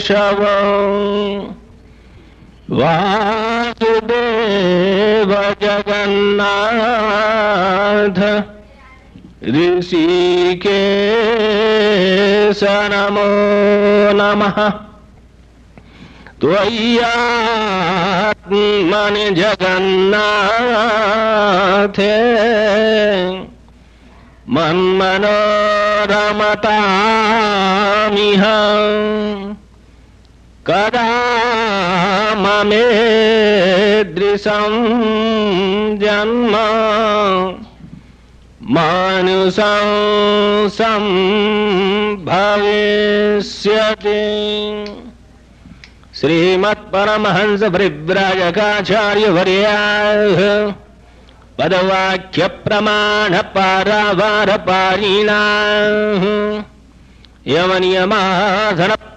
केशव। वासुदेव जगन्नाथ। ऋषिकेश नमो नमः। त्वय्यात्मन जगन्नाथे। मन्मनोरमतामिह कदा ममे दृशं जन्म मानुषं सम्भविष्यति। श्रीमत्परमहंस विव्राजकाचार्यवर्याय पदवाक्यप्रमाण पाराभार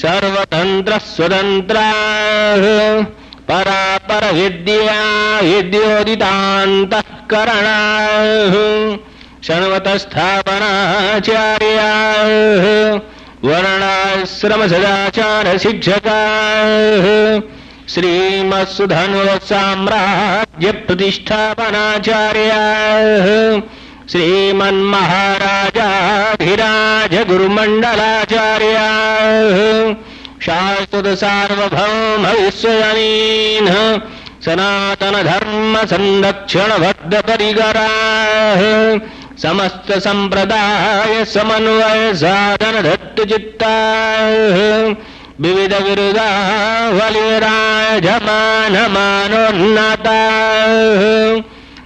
सर्वतन्त्रः स्वतन्त्राः परापरविद्या विद्योदितान्तःकरणाः विद्योदितान्तःकरणा वर्णाश्रमसदाचारशिक्षकाः वर्णाश्रम श्रीमन्महाराजाभिराज गुरुमण्डलाचार्या सनातनधर्मसंरक्षणभद्रपरिकराः समस्तसम्प्रदाय सनातन विविधविरुदा वलिराजमानमानोन्नताः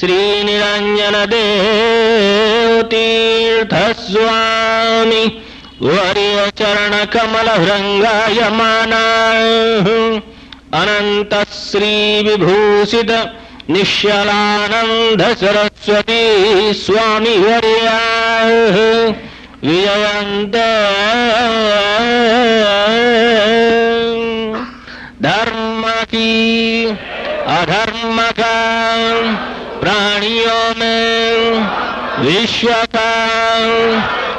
श्रीनिरञ्जनदेवतीर्थस्वामि वर्यचरणकमलभृङ्गायमानाः अनन्तः श्रीविभूषित निश्चलानन्द निशलानन्द सरस्वती स्वामिवर्याय विजयन्त। धर्मकी अधर्मका प्राणियों में विश्व का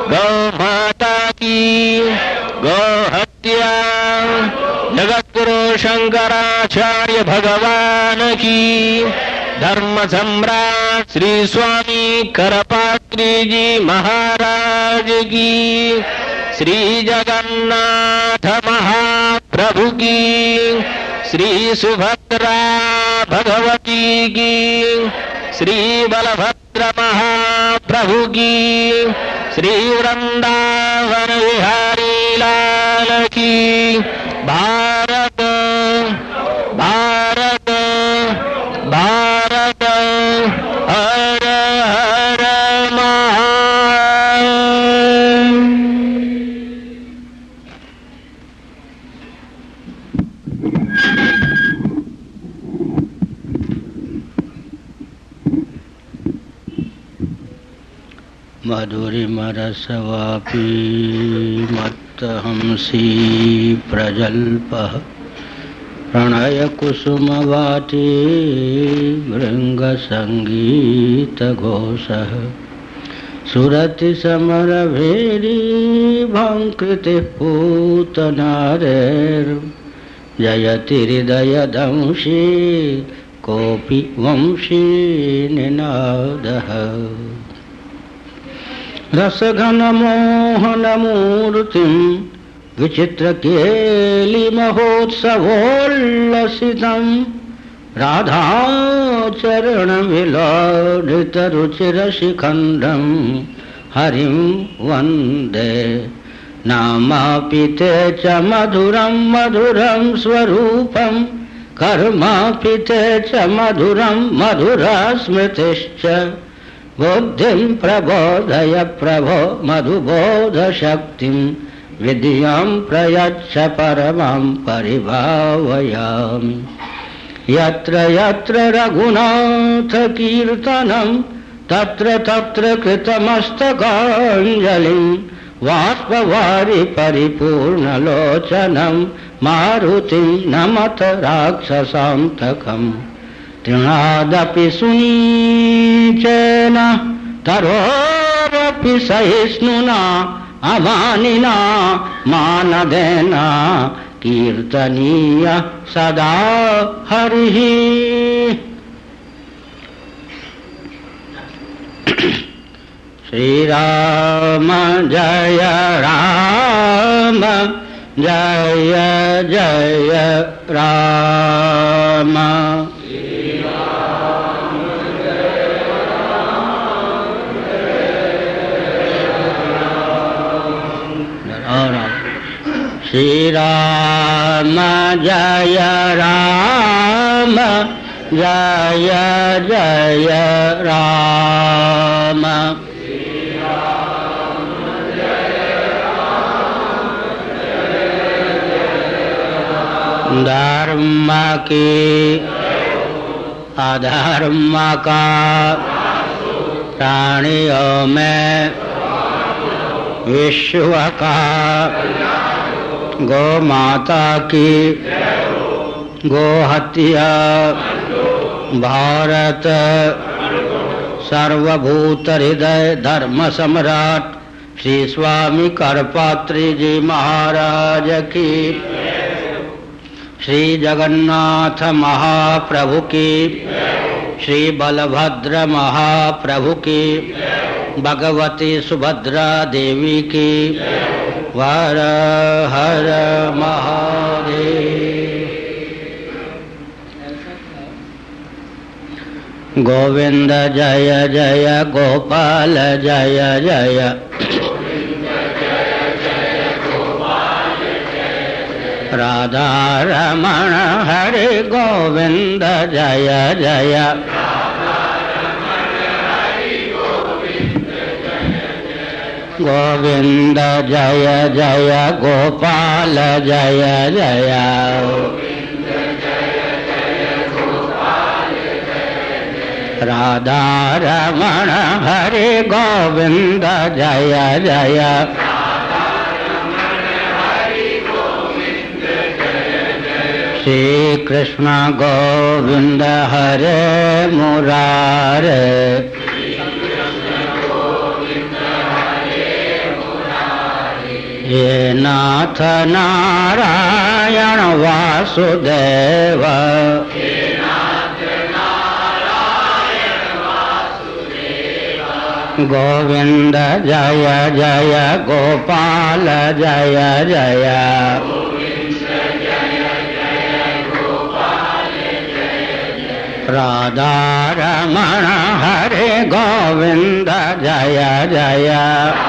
गौ माता की गौ हत्या जगत गुरु शंकराचार्य भगवान की धर्म सम्राट श्री स्वामी करपात्री जी महाराज की, श्री जगन्नाथ महाप्रभु की, श्री सुभद्रा भगवती की। श्रीबलभद्रमहाप्रभु की श्रीवृन्दावन विहारीलाल मधुरिमरसवापी मत्तहंसी प्रजल्पः प्रणयकुसुमवाटी भृङ्गसङ्गीतघोषः सुरतिसमरभेरी भङ्कृतिः पूतनारेर्जयति हृदयदंशी कोऽपि वंशी निनादः रसघनमोहनमूर्तिं विचित्रकेलिमहोत्सवोल्लसितं राधाचरणविलोढितरुचिरशिखण्डम् हरिं वंदे नामापि ते च मधुरं मधुरं स्वरूपं कर्मापि ते च मधुरं मधुरा स्मृतिश्च बुद्धिं प्रबोधय प्रभो मधुबोधशक्तिं विद्यां प्रयच्छ परमां परिभावयामि। यत्र यत्र रघुनाथकीर्तनं तत्र तत्र कृतमस्तकाञ्जलिं, वाष्पवारि परिपूर्णलोचनं, मारुतिं नमत राक्षसान्तकम् तृणादपि सुनीचेन तरोरपि सहिष्णुना, अमानिना, मानदेन, कीर्तनीय सदा हरिः। श्रीराम, जय राम, जय जय राम। श्रीराम जय राम जय जय राम। धर्म की अधर्म का प्राणियों में विश्व का गौ माता की। गो हत्या। भारत। सर्वभूत हृदय धर्म सम्राट श्री स्वामी करपात्री जी महाराज की। श्री जगन्नाथ महाप्रभु की। श्री बलभद्र महाप्रभु की। भगवती सुभद्रा देवी की। वर हर महादेव। गोविंद जय जय, गोपाल जय जय। राधा रमण हरे गोविंद जय जय। गोविंद, जय जय, गोपाल, जय जय। राधा रमण हरे गोविंद, जय जय। श्री कृष्ण गोविंद हरे मुरारे। हे नाथ नारायण वासुदेव। गोविंद जय जय, गोपाल जय जय। राधा रमण हरे गोविंद जय जय।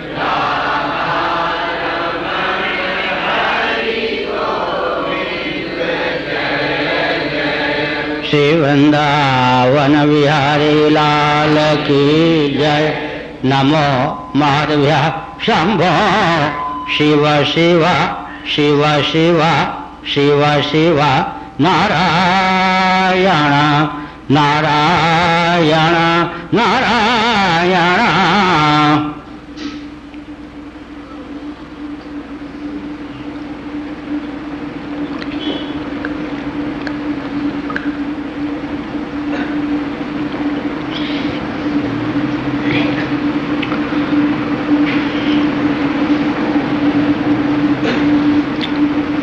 श्री वृंदावन बिहारी लाल की जय। नमो माधव्य शंभो शिव शिव शिव शिव शिव शिव। नारायण नारायण नारायण।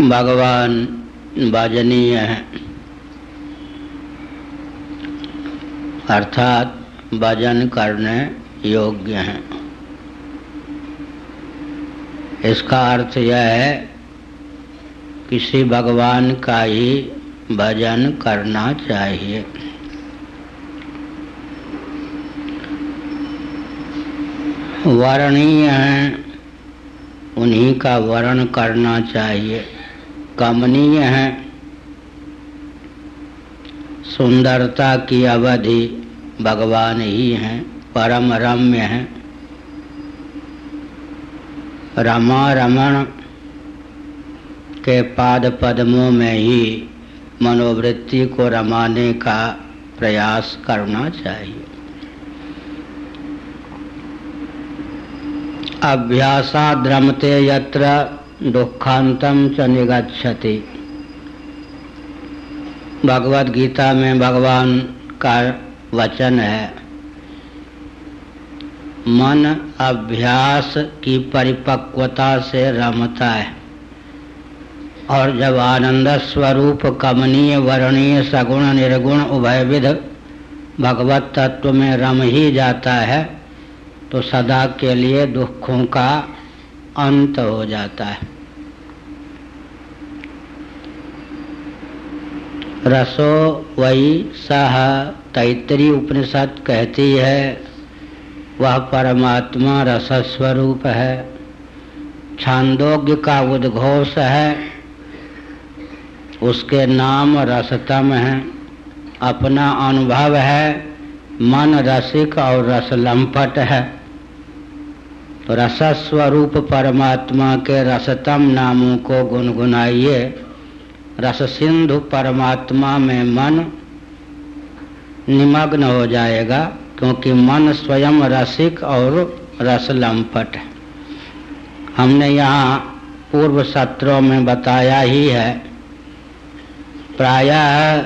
भगवान भजनीय है। अर्थात भजन करने योग्य हैं। इसका अर्थ यह है, किसी भगवान का ही भजन करना चाहिए। वर्णीय हैं, उन्हीं का वर्ण करना चाहिए। कमनीय है। सुंदरता की अवधि भगवान ही हैं, परम रम्य हैं। रमा रमण के पाद पद्मों में ही मनोवृत्ति को रमाने का प्रयास करना चाहिए। अभ्यासा द्रमते यत्र दुखांतम च निगछति भगवत गीता में भगवान का वचन है। मन अभ्यास की परिपक्वता से रमता है। और जब आनंद स्वरूप कमनीय, वर्णीय, सगुण, निर्गुण, उभयविध भगवत तत्व में रम ही जाता है तो सदा के लिए दुखों का अंत हो जाता है। रसो वही सह, तैतरी उपनिषद कहती है, वह परमात्मा रसस्वरूप है। छांदोग्य का उद्घोष है, उसके नाम रसतम है। अपना अनुभव है, मन रसिक और रस लंपट है। तो रसस्वरूप परमात्मा के रसतम नामों को गुनगुनाइए। रस सिंधु परमात्मा में मन निमग्न हो जाएगा, क्योंकि मन स्वयं रसिक और रस है। हमने यहाँ पूर्व सत्रों में बताया ही है, प्रायः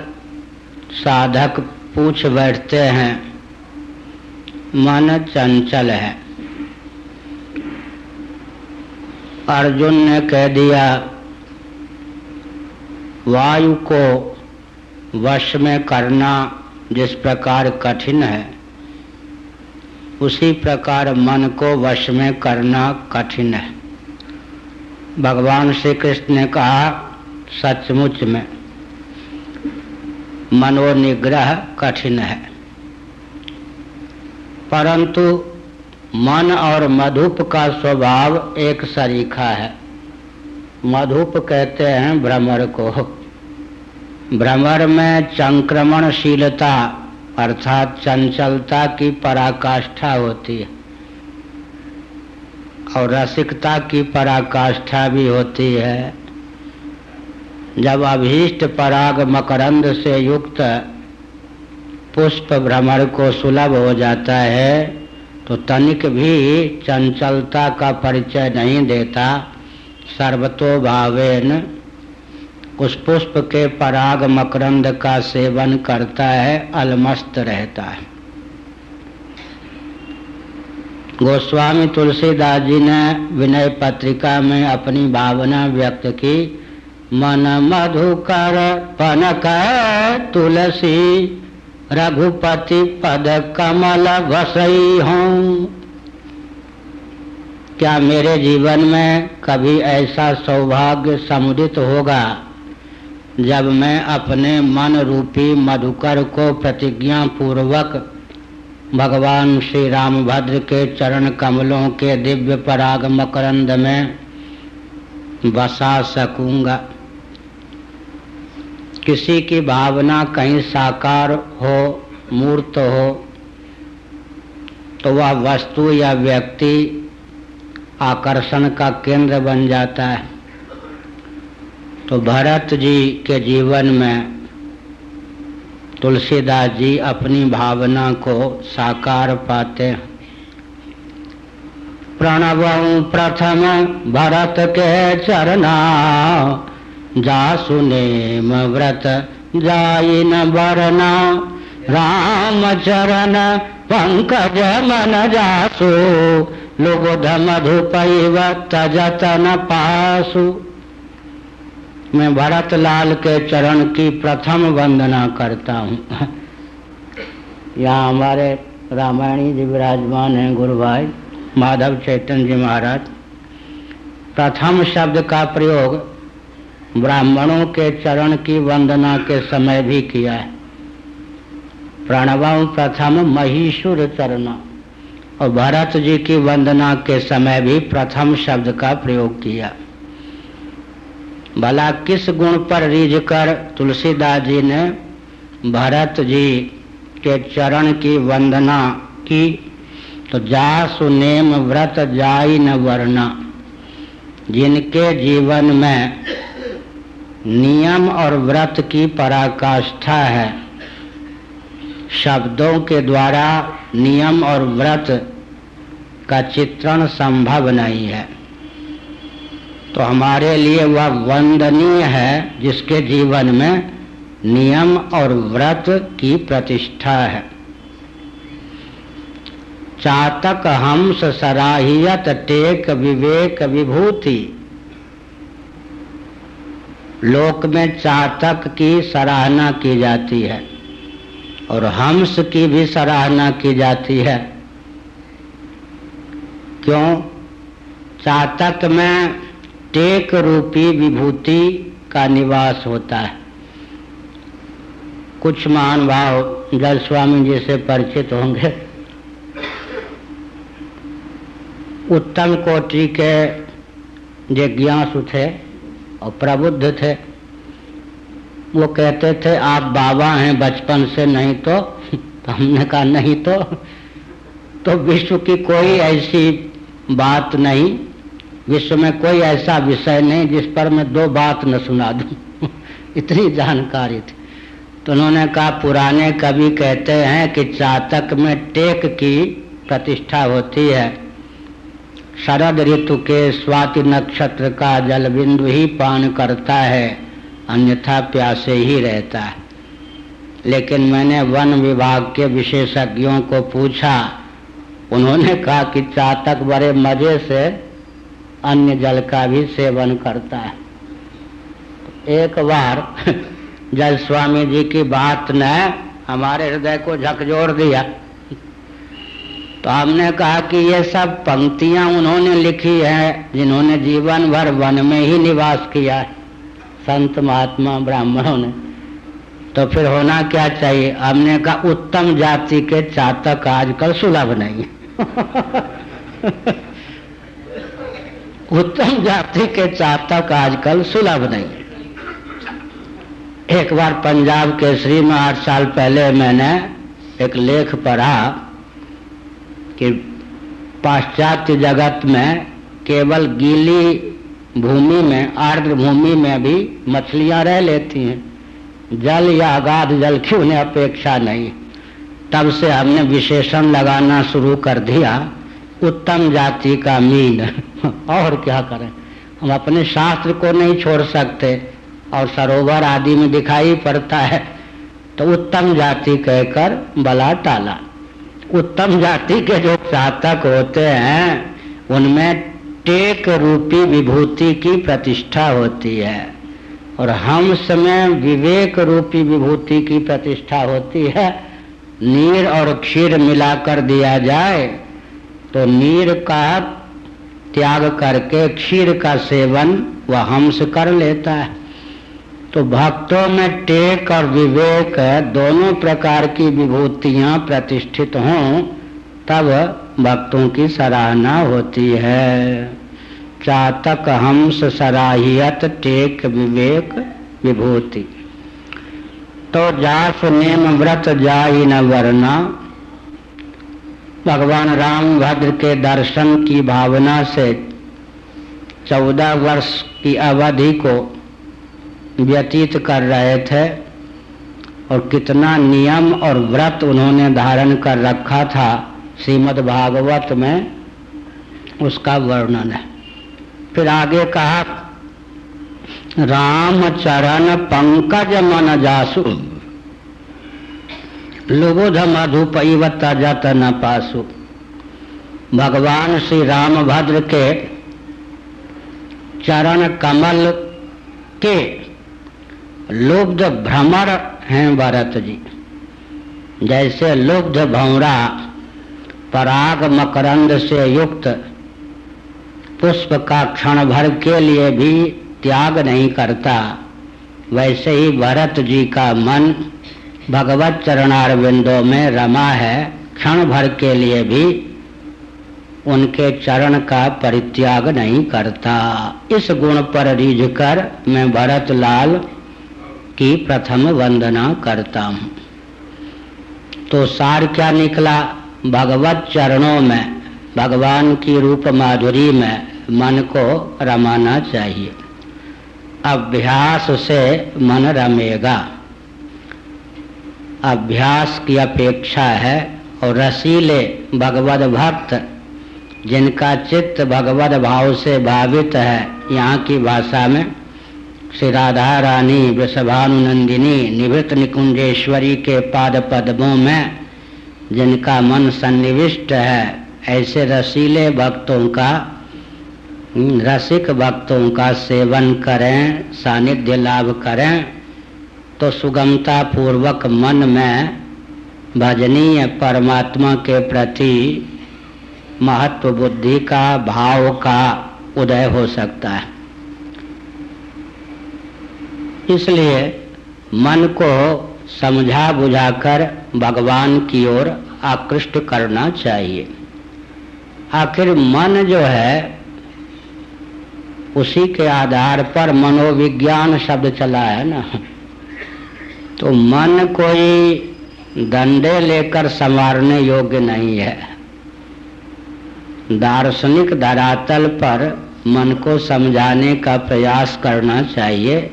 साधक पूछ बैठते हैं, मन चंचल है। अर्जुन ने कह दिया, वायु को वश में करना जिस प्रकार कठिन है, उसी प्रकार मन को वश में करना कठिन है। भगवान श्री कृष्ण ने कहा, सचमुच में मनोनिग्रह कठिन है। परंतु मन और मधुप का स्वभाव एक सरीखा है। मधुप कहते हैं भ्रमर को। भ्रमर में संक्रमणशीलता अर्थात चंचलता की पराकाष्ठा होती है और रसिकता की पराकाष्ठा भी होती है। जब अभीष्ट पराग मकरंद से युक्त पुष्प भ्रमर को सुलभ हो जाता है तो तनिक भी चंचलता का परिचय नहीं देता। सर्वतो भावेन उस पुष्प के पराग मकरंद का सेवन करता है, अलमस्त रहता है। गोस्वामी तुलसीदास जी ने विनय पत्रिका में अपनी भावना व्यक्त की, मन मधुकर पनक तुलसी रघुपति पद कमल वसई हूँ। क्या मेरे जीवन में कभी ऐसा सौभाग्य समुदित होगा जब मैं अपने मन रूपी मधुकर को प्रतिज्ञा पूर्वक भगवान श्री रामभद्र के चरण कमलों के दिव्य पराग मकरंद में बसा सकूँगा? किसी की भावना कहीं साकार हो, मूर्त हो तो वह वस्तु या व्यक्ति आकर्षण का केंद्र बन जाता है। तो भरत जी के जीवन में तुलसीदास जी अपनी भावना को साकार पाते प्रणव प्रथम भरत के चरना जा सुने व्रत जाई न बरना राम चरण पंकज मन जासु। लुबुध मधुपैव पासु। मैं भरत लाल के चरण की प्रथम वंदना करता हूँ। यहाँ हमारे रामायणी जी विराजमान हैं गुरु भाई माधव चैतन्य जी महाराज। प्रथम शब्द का प्रयोग ब्राह्मणों के चरण की वंदना के समय भी किया है। प्रणव प्रथम महीशुर चरण। और भरत जी की वंदना के समय भी प्रथम शब्द का प्रयोग किया। भला किस गुण पर रीझ कर तुलसीदास जी ने भरत जी के चरण की वंदना की तो जा सुनेम व्रत जाई न वर्णा। जिनके जीवन में नियम और व्रत की पराकाष्ठा है। शब्दों के द्वारा नियम और व्रत का चित्रण संभव नहीं है। तो हमारे लिए वह वंदनीय है जिसके जीवन में नियम और व्रत की प्रतिष्ठा है। चातक हंस सराहियत टेक विवेक विभूति। लोक में चातक की सराहना की जाती है और हंस की भी सराहना की जाती है। क्यों? चातक में टेक रूपी विभूति का निवास होता है। कुछ महान भाव जल स्वामी जी से परिचित होंगे। उत्तम कोटि के जिज्ञासु थे। और प्रबुद्ध थे। वो कहते थे आप बाबा हैं बचपन से नहीं तो, तो हमने कहा नहीं तो। तो विश्व की कोई ऐसी बात नहीं। विश्व में कोई ऐसा विषय नहीं जिस पर मैं दो बात न सुना दूँ। इतनी जानकारी थी। तो उन्होंने कहा पुराने कवि कहते हैं कि चातक में टेक की प्रतिष्ठा होती है। शरद ऋतु के स्वाति नक्षत्र का जल बिंदु ही पान करता है, अन्यथा प्यासे ही रहता है। लेकिन मैंने वन विभाग के विशेषज्ञों को पूछा, उन्होंने कहा कि चातक बड़े मज़े से अन्य जल का भी सेवन करता है। एक बार जल स्वामी जी की बात ने हमारे हृदय को झकझोर दिया। तो हमने कहा कि ये सब पंक्तियाँ उन्होंने लिखी है, जिन्होंने जीवन भर वन में ही निवास किया है। संत महात्मा ब्राह्मणों ने। तो फिर होना क्या चाहिए? हमने कहा, उत्तम जाति के चातक आजकल सुलभ नहीं उत्तम जाति के चातक आजकल सुलभ नहीं एक बार पंजाब के श्री में आठ साल पहले मैंने एक लेख पढ़ा। कि पाश्चात्य जगत में केवल गीली भूमि में, आर्द्र भूमि में भी मछलियाँ रह लेती हैं। जल या अगाध जल की उन्हें अपेक्षा नहीं। तब से हमने विशेषण लगाना शुरू कर दिया, उत्तम जाति का मीन। और क्या करें? हम अपने शास्त्र को नहीं छोड़ सकते, और सरोवर आदि में दिखाई पड़ता है तो उत्तम जाति कहकर बला टाला। उत्तम जाति के जो चातक होते हैं, उनमें टेक रूपी विभूति की प्रतिष्ठा होती है। और हंस में विवेक रूपी विभूति की प्रतिष्ठा होती है। नीर और क्षीर मिलाकर दिया जाए तो नीर का त्याग करके क्षीर का सेवन वह हंस कर लेता है। तो भक्तों में टेक और विवेक दोनों प्रकार की विभूतियाँ प्रतिष्ठित हों, तब भक्तों की सराहना होती है। चातक हंस सराहियत टेक विवेक विभूति। तो जास नेम व्रत जाई न वरना। भगवान राम भद्र के दर्शन की भावना से चौदह वर्ष की अवधि को व्यतीत कर रहे थे और कितना नियम और व्रत उन्होंने धारण कर रखा था श्रीमद् भागवत में, उसका वर्णन है। फिर आगे कहा, राम चरण पंकज मन जासु, लुबुध मधुपैवत जत न पासु। भगवान श्री रामभद्र के चरण कमल के लुब्ध भ्रमर हैं भरत जी। जैसे लुब्ध भौरा पराग मकरंद से युक्त, पुष्प का क्षण भर के लिए भी त्याग नहीं करता, वैसे ही भरत जी का मन भगवत चरणार बिंदो में रमा है, क्षण भर के लिए भी उनके चरण का परित्याग नहीं करता। इस गुण पर रिझ कर मैं भरत लाल की प्रथम वंदना करता हूँ। तो सार क्या निकला भगवत चरणों में, भगवान की रूप माधुरी में मन को रमाना चाहिए। अभ्यास से मन रमेगा। अभ्यास की अपेक्षा है और रसीले भगवत भक्त, जिनका चित्त भगवत भाव से भावित है, यहाँ की भाषा में श्री राधा रानी वृषभानुनंदिनी निवृत्त निकुंजेश्वरी के पाद पद्मों में जिनका मन सन्निविष्ट है, ऐसे रसीले भक्तों का रसिक भक्तों का सेवन करें, सानिध्य लाभ करें तो सुगमता पूर्वक मन में भजनीय परमात्मा के प्रति महत्व बुद्धि का, भाव का उदय हो सकता है। इसलिए मन को समझा बुझाकर भगवान की ओर आकृष्ट करना चाहिए। आखिर मन जो है, उसी के आधार पर मनोविज्ञान शब्द चला है ना। तो मन कोई दंडे लेकर संवारने योग्य नहीं है। दार्शनिक धरातल पर मन को समझाने का प्रयास करना चाहिए।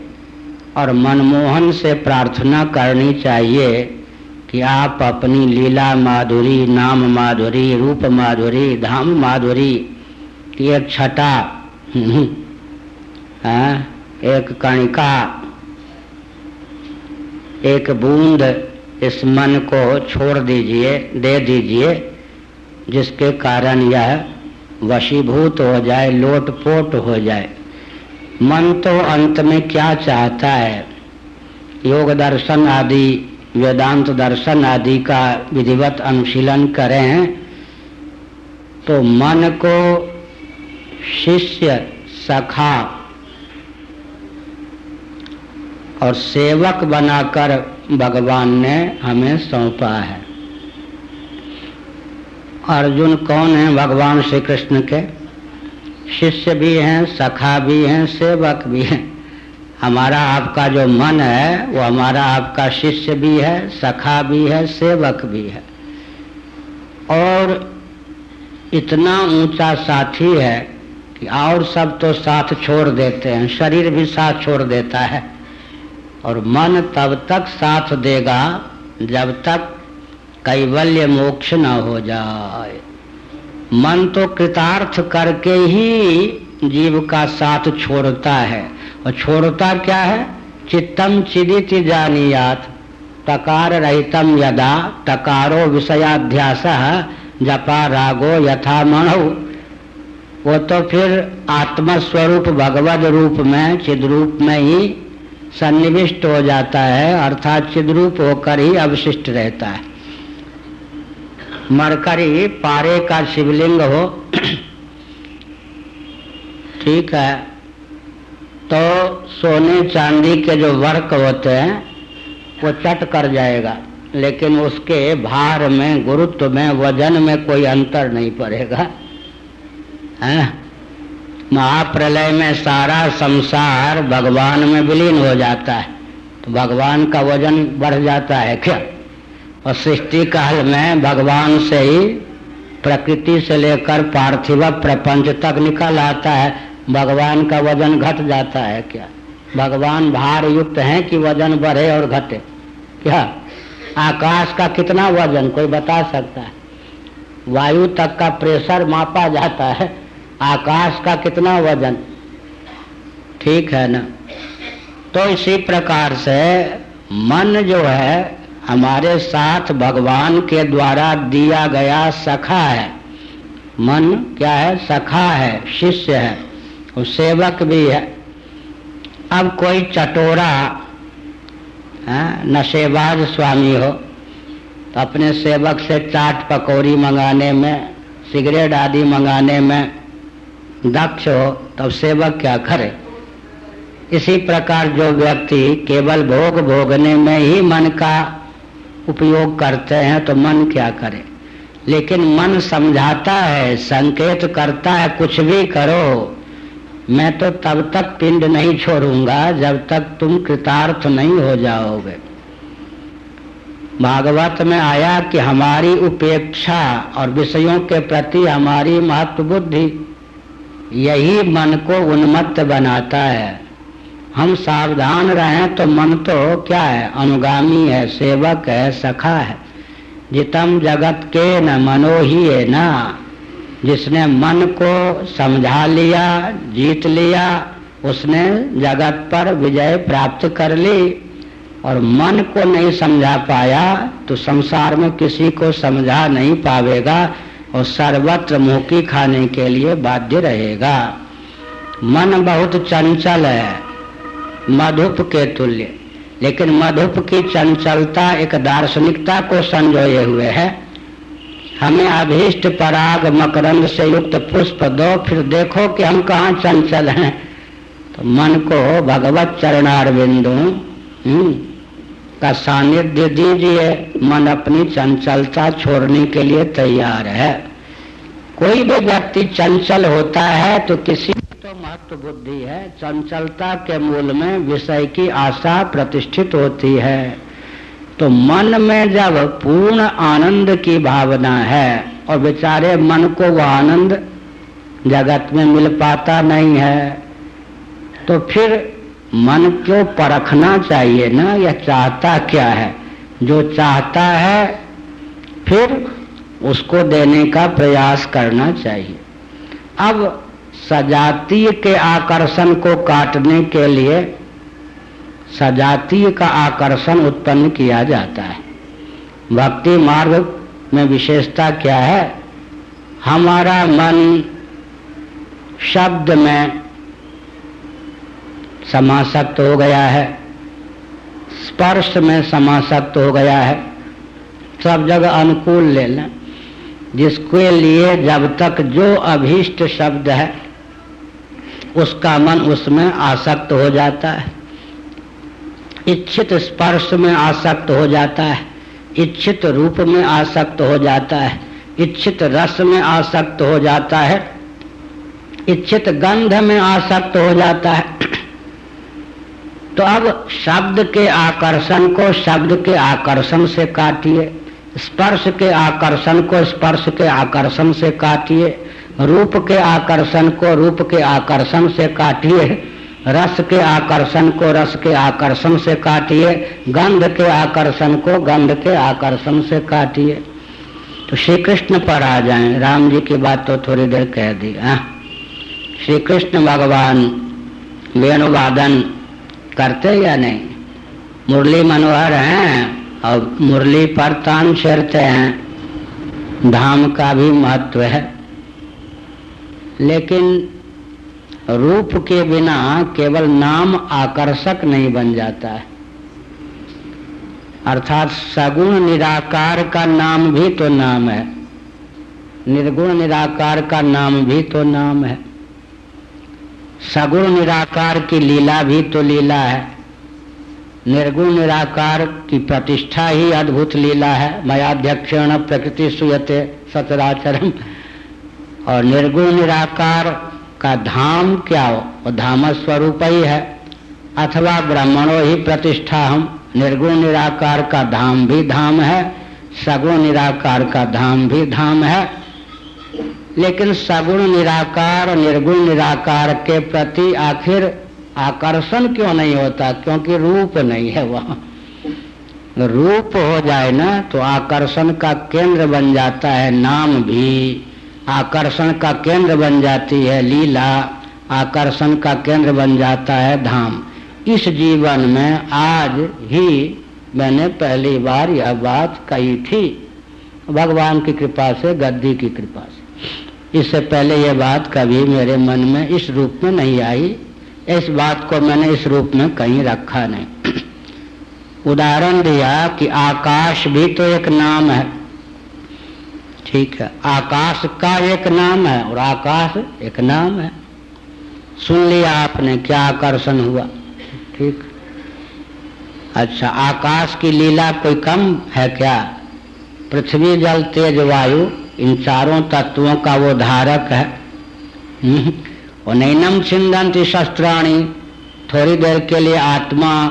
और मनमोहन से प्रार्थना करनी चाहिए कि आप अपनी लीला माधुरी नाम माधुरी रूप माधुरी धाम माधुरी की एक छटा हाँ, एक कणिका एक बूंद इस मन को छोड़ दीजिए दे दीजिए जिसके कारण यह वशीभूत हो जाए लोटपोट हो जाए। मन तो अंत में क्या चाहता है? योग दर्शन आदि, वेदांत दर्शन आदि का विधिवत अनुशीलन करें तो मन को शिष्य, सखा और सेवक बनाकर भगवान ने हमें सौंपा है। अर्जुन कौन है भगवान श्री कृष्ण के? शिष्य भी हैं, सखा भी हैं, सेवक भी हैं। हमारा आपका जो मन है, वो हमारा आपका शिष्य भी है, सखा भी है, सेवक भी है। और इतना ऊँचा साथी है कि और सब तो साथ छोड़ देते हैं, शरीर भी साथ छोड़ देता है। और मन तब तक साथ देगा जब तक कैवल्य मोक्ष न हो जाए। मन तो कृतार्थ करके ही जीव का साथ छोड़ता है। और छोड़ता क्या है? चित्तम चिदित जानियात, तकार रहितम यदा, तकारो विषयाध्यास, जपा रागो यथा मणु वो तो फिर आत्मस्वरूप भगवत रूप में चिद रूप में ही सन्निविष्ट हो जाता है, अर्थात चिद्रूप होकर ही अवशिष्ट रहता है। मरकरी पारे का शिवलिंग हो। ठीक है। तो सोने चांदी के जो वर्क होते हैं, वो चट कर जाएगा। लेकिन उसके भार में, गुरुत्व में, वज़न में कोई अंतर नहीं पड़ेगा। है? महाप्रलय में सारा संसार भगवान में विलीन हो जाता है। तो भगवान का वज़न बढ़ जाता है क्या? और सृष्टि काल में भगवान से ही प्रकृति से लेकर पार्थिव प्रपंच तक निकल आता है। भगवान का वज़न घट जाता है क्या? भगवान भार युक्त है कि वज़न बढ़े और घटे? क्या? आकाश का कितना वज़न? कोई बता सकता है? वायु तक का प्रेशर मापा जाता है। आकाश का कितना वज़न? ठीक है ना? तो इसी प्रकार से मन जो है हमारे साथ भगवान के द्वारा दिया गया सखा है। मन क्या है? सखा है, शिष्य है, और सेवक भी है। अब कोई चटोरा, है, नशेबाज स्वामी हो तो अपने सेवक से चाट पकौड़ी मंगाने में, सिगरेट आदि मंगाने में दक्ष हो, तब सेवक क्या करे? इसी प्रकार जो व्यक्ति केवल भोग भोगने में ही मन का उपयोग करते हैं तो मन क्या करे? लेकिन मन समझाता है, संकेत करता है, कुछ भी करो। मैं तो तब तक पिंड नहीं छोड़ूँगा जब तक तुम कृतार्थ नहीं हो जाओगे। भागवत में आया कि हमारी उपेक्षा और विषयों के प्रति हमारी महत्व बुद्धि यही मन को उन्मत्त बनाता है। हम सावधान रहें तो मन तो क्या है? अनुगामी है, सेवक है, सखा है। जितम जगत के न मनो ही है ना। जिसने मन को समझा लिया, जीत लिया, उसने जगत पर विजय प्राप्त कर ली और मन को नहीं समझा पाया तो संसार में किसी को समझा नहीं पावेगा और सर्वत्र मुखी खाने के लिए बाध्य रहेगा। मन बहुत चंचल है। मधुप के तुल्य लेकिन मधुप की चंचलता एक दार्शनिकता को संजोए हुए है। हमें अभीष्ट पराग मकरंद से युक्त पुष्प दो फिर देखो कि हम कहाँ चंचल हैं। तो मन को भगवत चरणार बिंदु हम्म, का सानिध्य दीजिए। मन अपनी चंचलता छोड़ने के लिए तैयार है। कोई भी व्यक्ति चंचल होता है तो किसी तो महत्व बुद्धि है। चंचलता के मूल में विषय की आशा प्रतिष्ठित होती है। तो मन में जब पूर्ण आनंद की भावना है और बेचारे मन को वह आनंद जगत में मिल पाता नहीं है तो फिर मन को परखना चाहिए ना, यह चाहता क्या है? जो चाहता है, फिर उसको देने का प्रयास करना चाहिए। अब सजातीय के आकर्षण को काटने के लिए सजातीय का आकर्षण उत्पन्न किया जाता है। भक्ति मार्ग में विशेषता क्या है? हमारा मन शब्द में समासक्त हो गया है। स्पर्श में समासक्त हो गया है। सब जगह अनुकूल ले लें जिसके लिए जब तक जो अभीष्ट शब्द है उसका मन उसमें आसक्त हो जाता है। इच्छित स्पर्श में आसक्त हो जाता है। इच्छित रूप में आसक्त हो जाता है। इच्छित रस में आसक्त हो जाता है। इच्छित गंध में आसक्त हो जाता है। तो अब शब्द के आकर्षण को शब्द के आकर्षण से काटिए। स्पर्श के आकर्षण को स्पर्श के आकर्षण से काटिए। रूप के आकर्षण को रूप के आकर्षण से काटिए, रस के आकर्षण को रस के आकर्षण से काटिए, गंध के आकर्षण को गंध के आकर्षण से काटिए। तो श्री कृष्ण पर आ जाए। राम जी की बात तो थोड़ी देर कह दी। हाँ श्री कृष्ण भगवान, वेणुवादन करते या नहीं? मुरली मनोहर हैं, और मुरली पर तान छेड़ते हैं। धाम का भी महत्व है। लेकिन रूप के बिना केवल नाम आकर्षक नहीं बन जाता है। अर्थात सगुण निराकार का नाम भी तो नाम है। निर्गुण निराकार का नाम भी तो नाम है। सगुण निराकार की लीला भी तो लीला है। निर्गुण निराकार की प्रतिष्ठा ही अद्भुत लीला है। मयाध्यक्षण प्रकृति सुयते सचराचरम। और निर्गुण निराकार का धाम क्या हो? धाम स्वरूप ही है। अथवा ब्राह्मणों ही प्रतिष्ठा हम। निर्गुण निराकार का धाम भी धाम है, सगुण निराकार का धाम भी धाम है। लेकिन सगुण निराकार निर्गुण निराकार के प्रति आखिर आकर्षण क्यों नहीं होता? क्योंकि रूप नहीं है वहाँ। रूप हो जाए ना तो आकर्षण का केंद्र बन जाता है नाम भी। आकर्षण का केंद्र बन जाती है लीला। आकर्षण का केंद्र बन जाता है धाम। इस जीवन में आज ही मैंने पहली बार यह बात कही थी। भगवान की कृपा से, गद्दी की कृपा से। इससे पहले यह बात कभी मेरे मन में इस रूप में नहीं आई। इस बात को मैंने इस रूप में कहीं रखा नहीं। उदाहरण दिया कि आकाश भी तो एक नाम है। ठीक है। आकाश का एक नाम है और आकाश एक नाम है। सुन लिया आपने क्या आकर्षण हुआ। ठीक। अच्छा आकाश की लीला कोई कम है क्या? पृथ्वी, जल, तेज, वायु, इन चारों तत्वों का वो धारक है। हम्म। और नैनम छिंदंती शस्त्राणी, थोड़ी देर के लिए आत्मा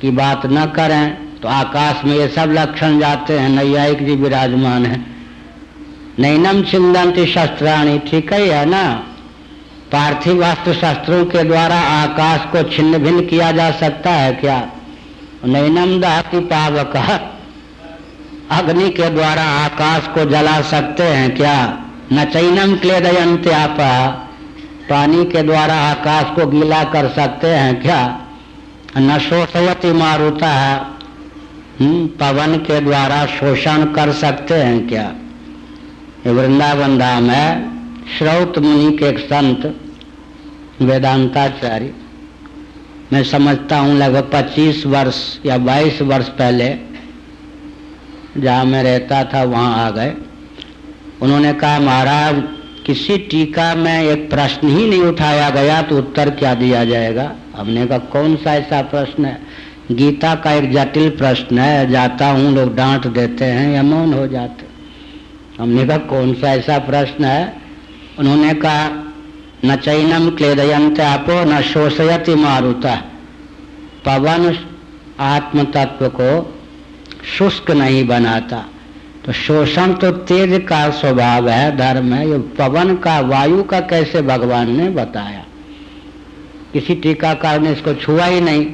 की बात न करें तो आकाश में ये सब लक्षण जाते हैं, नैयायिक जी विराजमान है। नैनम छिंदंती शस्त्राणी ठीक ही है ना? पार्थिव वास्तु शस्त्रों के द्वारा आकाश को छिन्न भिन्न किया जा सकता है क्या? नैनम दहती पावक। अग्नि के द्वारा आकाश को जला सकते हैं क्या? न चैनम क्लेदयंत आपा। पानी के द्वारा आकाश को गीला कर सकते हैं क्या? न शोषवती मारुता। है हम्म, पवन के द्वारा शोषण कर सकते हैं क्या? वृंदावन धाम है। श्रौत मुनि के एक संत, वेदांताचार्य। मैं समझता हूँ लगभग 25 वर्ष या 22 वर्ष पहले जहाँ मैं रहता था, वहाँ आ गए। उन्होंने कहा, महाराज, किसी टीका में एक प्रश्न ही नहीं उठाया गया तो उत्तर क्या दिया जाएगा? हमने कहा, कौन सा ऐसा प्रश्न है? गीता का एक जटिल प्रश्न है, जाता हूँ, लोग डांट देते हैं या मौन हो जाते हमने कहा, कौन सा ऐसा प्रश्न है? उन्होंने कहा, न चैनम क्लेदयंत आपो, न शोषयति मारुता। पवन आत्म तत्व को शुष्क नहीं बनाता। तो शोषण तो तेज का स्वभाव है, धर्म है। ये पवन का, वायु का कैसे भगवान ने बताया? किसी टीकाकार ने इसको छुआ ही नहीं।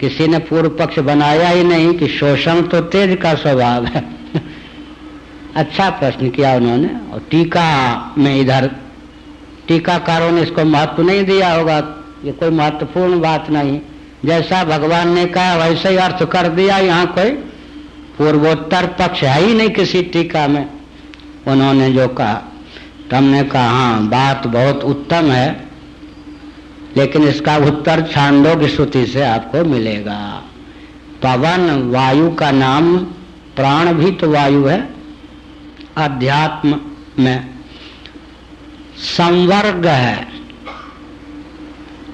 किसी ने पूर्व पक्ष बनाया ही नहीं कि शोषण तो तेज का स्वभाव है। अच्छा प्रश्न किया उन्होंने, और टीका में इधर, टीकाकारों ने इसको महत्व नहीं दिया होगा, ये कोई महत्वपूर्ण बात नहीं। जैसा भगवान ने कहा, वैसे ही अर्थ कर दिया, यहाँ कोई पूर्वोत्तर पक्ष है ही नहीं किसी टीका में। उन्होंने जो कहा तो हमने कहा हाँ बात बहुत उत्तम है, लेकिन इसका उत्तर छांदोग श्रुति से आपको मिलेगा। पवन वायु का नाम प्राण भी तो वायु है अध्यात्म में संवर्ग है।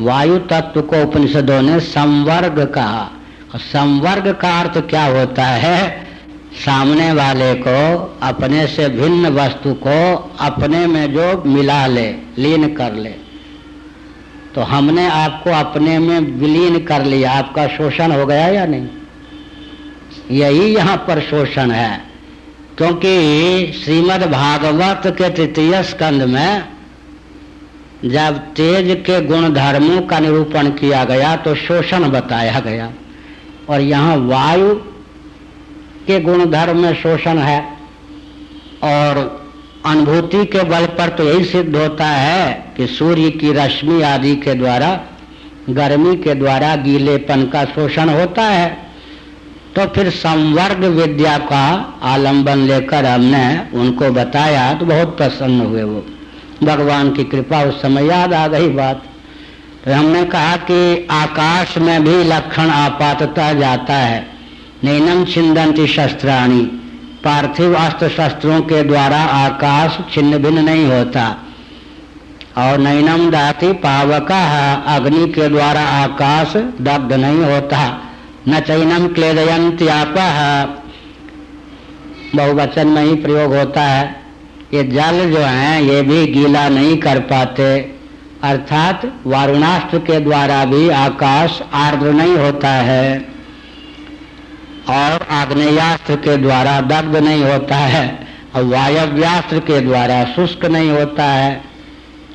वायु तत्व को उपनिषदों ने संवर्ग कहा। और संवर्ग का अर्थ क्या होता है? सामने वाले को, अपने से भिन्न वस्तु को अपने में जो मिला ले, लीन कर ले। तो हमने आपको अपने में विलीन कर लिया। आपका शोषण हो गया या नहीं? यही यहाँ पर शोषण है। क्योंकि श्रीमद् भागवत के तृतीय स्कंद में जब तेज के गुण धर्मों का निरूपण किया गया तो शोषण बताया गया। और यहाँ वायु के गुण धर्म में शोषण है, और अनुभूति के बल पर तो यही सिद्ध होता है कि सूर्य की रश्मि आदि के द्वारा, गर्मी के द्वारा गीलेपन का शोषण होता है। तो फिर संवर्ग विद्या का आलंबन लेकर हमने उनको बताया तो बहुत प्रसन्न हुए वो। भगवान की कृपा उस समय याद आ गई बात। तो हमने कहा कि आकाश में भी लक्षण आपातता जाता है। नैनम छिंदंती शस्त्राणी। पार्थिव अस्त्र शस्त्रों के द्वारा आकाश छिन्न भिन्न नहीं होता। और नैनम दाती पावका अग्नि के द्वारा आकाश दग्ध नहीं होता। न चैनम क्लेदयंत्याप बहुवचन में ही प्रयोग होता है। ये जल जो है, ये भी गीला नहीं कर पाते। अर्थात वारुणास्त्र के द्वारा भी आकाश आर्द्र नहीं होता है और आग्नेयास्त्र के द्वारा दग्ध नहीं होता है और वायव्यास्त्र के द्वारा शुष्क नहीं होता है।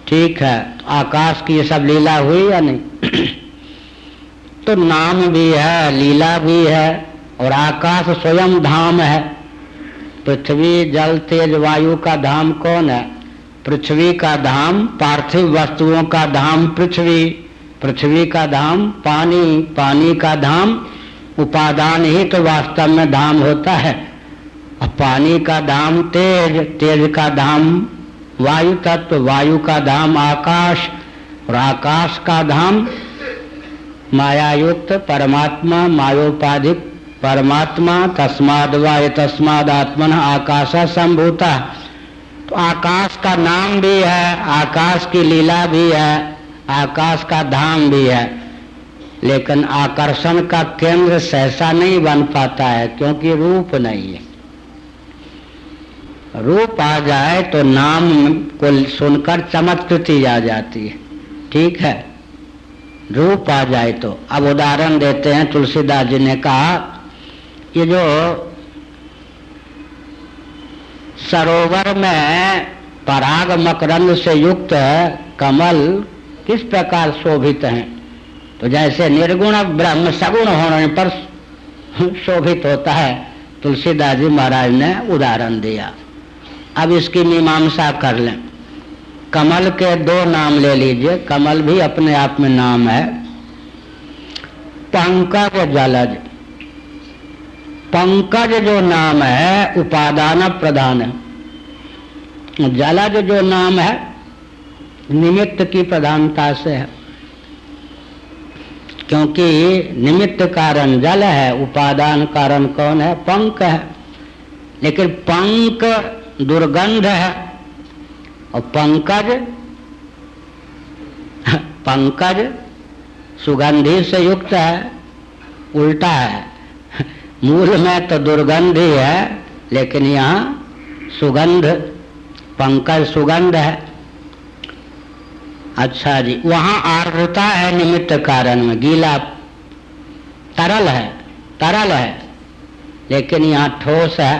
ठीक है आकाश की ये सब लीला हुई या नहीं? तो नाम भी है, लीला भी है और आकाश स्वयं धाम है। पृथ्वी, जल, तेज, वायु का धाम कौन है? पृथ्वी का धाम, पार्थिव वस्तुओं का धाम पृथ्वी। पृथ्वी का धाम, पानी पानी का धाम, उपादान ही तो वास्तव में धाम होता है। और पानी का धाम, तेज तेज का धाम, वायु तत्व, वायु का धाम, आकाश और आकाश का धाम मायायुक्त परमात्मा मायोपाधिक परमात्मा तस्माद वाय तस्माद आत्मन आकाश संभूता। तो आकाश का नाम भी है, आकाश की लीला भी है, आकाश का धाम भी है। लेकिन आकर्षण का केंद्र सहसा नहीं बन पाता है, क्योंकि रूप नहीं है। रूप आ जाए तो नाम को सुनकर चमत्कृति आ जा जाती है। ठीक है? रूप आ जाए तो। अब उदाहरण देते हैं, तुलसीदास जी ने कहा, ये जो सरोवर में पराग मकरंद से युक्त कमल किस प्रकार शोभित हैं? तो जैसे निर्गुण ब्रह्म सगुण होने पर शोभित होता है, तुलसीदास जी महाराज ने उदाहरण दिया। अब इसकी मीमांसा कर लें। कमल के दो नाम ले लीजिए। कमल भी अपने आप में नाम है। पंकज जलज। पंकज जो नाम है, उपादान प्रधान है। जलज जो नाम है, निमित्त की प्रधानता से है। क्योंकि निमित्त कारण जल है, उपादान कारण कौन है? पंक है। लेकिन पंक दुर्गंध है। और पंकज पंकज सुगंधी से युक्त है, उल्टा है। मूल में तो दुर्गंध ही है लेकिन यहाँ सुगंध पंकज सुगंध है। अच्छा जी, वहाँ आर्द्रता है निमित्त कारण में। गीला तरल है तरल है, लेकिन यहाँ ठोस है।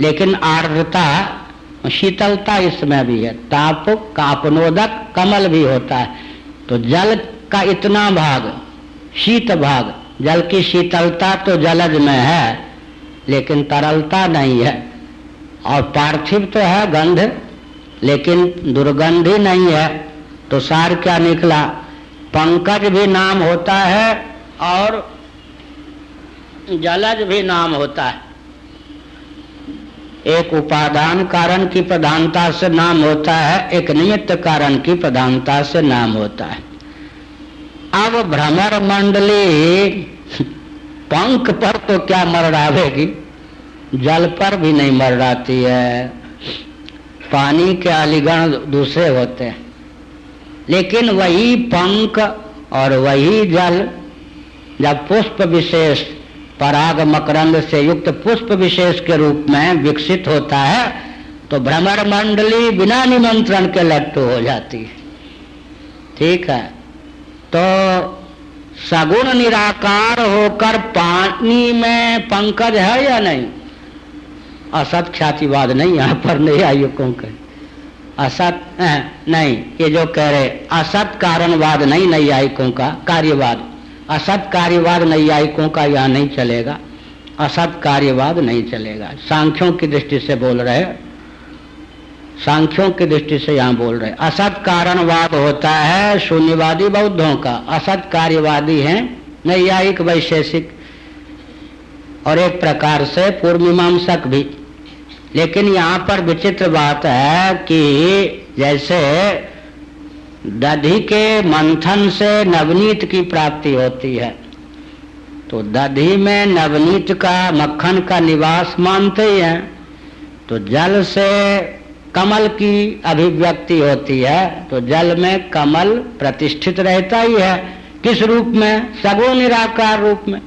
लेकिन आर्द्रता शीतलता इसमें भी है। ताप कापनोदक कमल भी होता है। तो जल का इतना भाग, शीत भाग, जल की शीतलता तो जलज में है, लेकिन तरलता नहीं है। और पार्थिव तो है गंध, लेकिन दुर्गंध ही नहीं है। तो सार क्या निकला? पंकज भी नाम होता है और जलज भी नाम होता है। एक उपादान कारण की प्रधानता से नाम होता है, एक निमित्त कारण की प्रधानता से नाम होता है। अब भ्रमर मंडली, पंख पर तो क्या मरड़ावेगी जल पर भी नहीं मरड़ाती है। पानी के अलीगण दूसरे होते हैं। लेकिन वही पंख और वही जल, जब पुष्प विशेष पराग मकरंद से युक्त पुष्प विशेष के रूप में विकसित होता है तो भ्रमर मंडली बिना निमंत्रण के लट्टू हो जाती है। ठीक है? तो सगुण निराकार होकर पानी में पंकज है या नहीं? असत ख्यातिवाद नहीं, यहाँ पर नहीं आयुकों के असत नहीं, ये जो कह रहे, असत कारणवाद नहीं नैयायिकों का कार्यवाद। असत कार्यवाद नैयायिकों का यहाँ नहीं चलेगा। असत कार्यवाद नहीं चलेगा। सांख्यों की दृष्टि से बोल रहे सांख्यों की दृष्टि से यहाँ बोल रहे असत कारणवाद होता है शून्यवादी बौद्धों का। असत कार्यवादी है नैयायिक वैशेषिक। और एक प्रकार से पूर्व मीमांसक भी। लेकिन यहाँ पर विचित्र बात है कि जैसे दधि के मंथन से नवनीत की प्राप्ति होती है। तो दधि में नवनीत का मक्खन का निवास मानते ही तो जल से कमल की अभिव्यक्ति होती है। तो जल में कमल प्रतिष्ठित रहता ही है। किस रूप में? सगुण निराकार रूप में।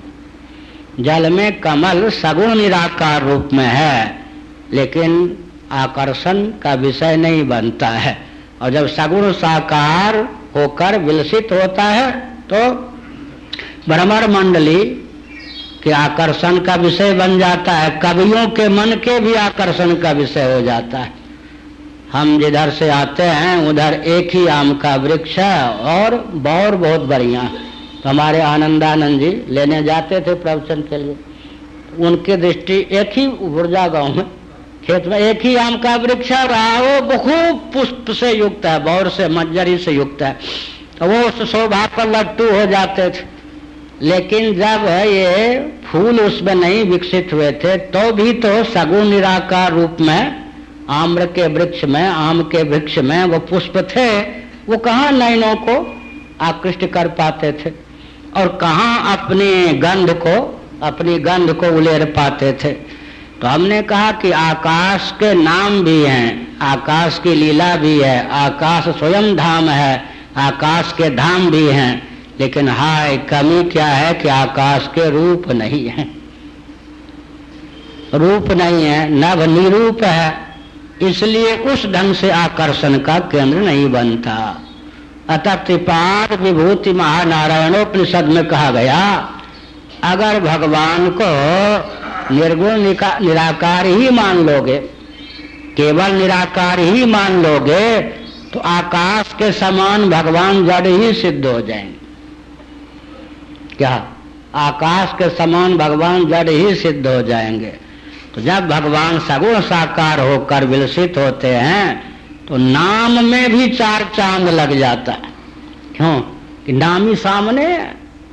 जल में कमल सगुण निराकार रूप में है। लेकिन आकर्षण का विषय नहीं बनता है। और जब सगुण साकार होकर विलसित होता है तो भ्रमर मंडली के आकर्षण का विषय बन जाता है, कवियों के मन के भी आकर्षण का विषय हो जाता है। हम जिधर से आते हैं, उधर एक ही आम का वृक्ष है, और बौर बहुत बढ़िया। तो हमारे आनंदानंद जी लेने जाते थे प्रवचन के लिए। उनकी दृष्टि एक ही ऊर्जा गाँव में खेत में एक ही आम का वृक्ष रहा वो बहुत पुष्प से युक्त है, बौर से, मज्जरी से युक्त है। तो वो उस शोभा पर लट्टू हो जाते थे। लेकिन जब ये फूल उसमें नहीं विकसित हुए थे तो भी तो सगुण निराकार रूप में, आम्र के वृक्ष में, आम के वृक्ष में वो पुष्प थे। वो कहाँ नयनों को आकृष्ट कर पाते थे? और कहाँ अपने गंध को, अपनी गंध को उलेर पाते थे? तो हमने कहा कि आकाश के नाम भी हैं, आकाश की लीला भी है, आकाश स्वयं धाम है, आकाश के धाम भी हैं, लेकिन हाय, कमी क्या है कि आकाश के रूप नहीं है। रूप नहीं है, नभ निरूप है, इसलिए उस ढंग से आकर्षण का केंद्र नहीं बनता। अतः त्रिपाद विभूति महानारायणोपनिषद में कहा गया, अगर भगवान को निर्गुण निराकार ही मान लोगे। केवल निराकार ही मान लोगे तो आकाश के समान भगवान जड़ ही सिद्ध हो जाएँगे। क्या? आकाश के समान भगवान जड़ ही सिद्ध हो जाएँगे। तो जब भगवान सगुण साकार होकर विलसित होते हैं तो नाम में भी चार चाँद लग जाता है। क्यों? कि नाम ही सामने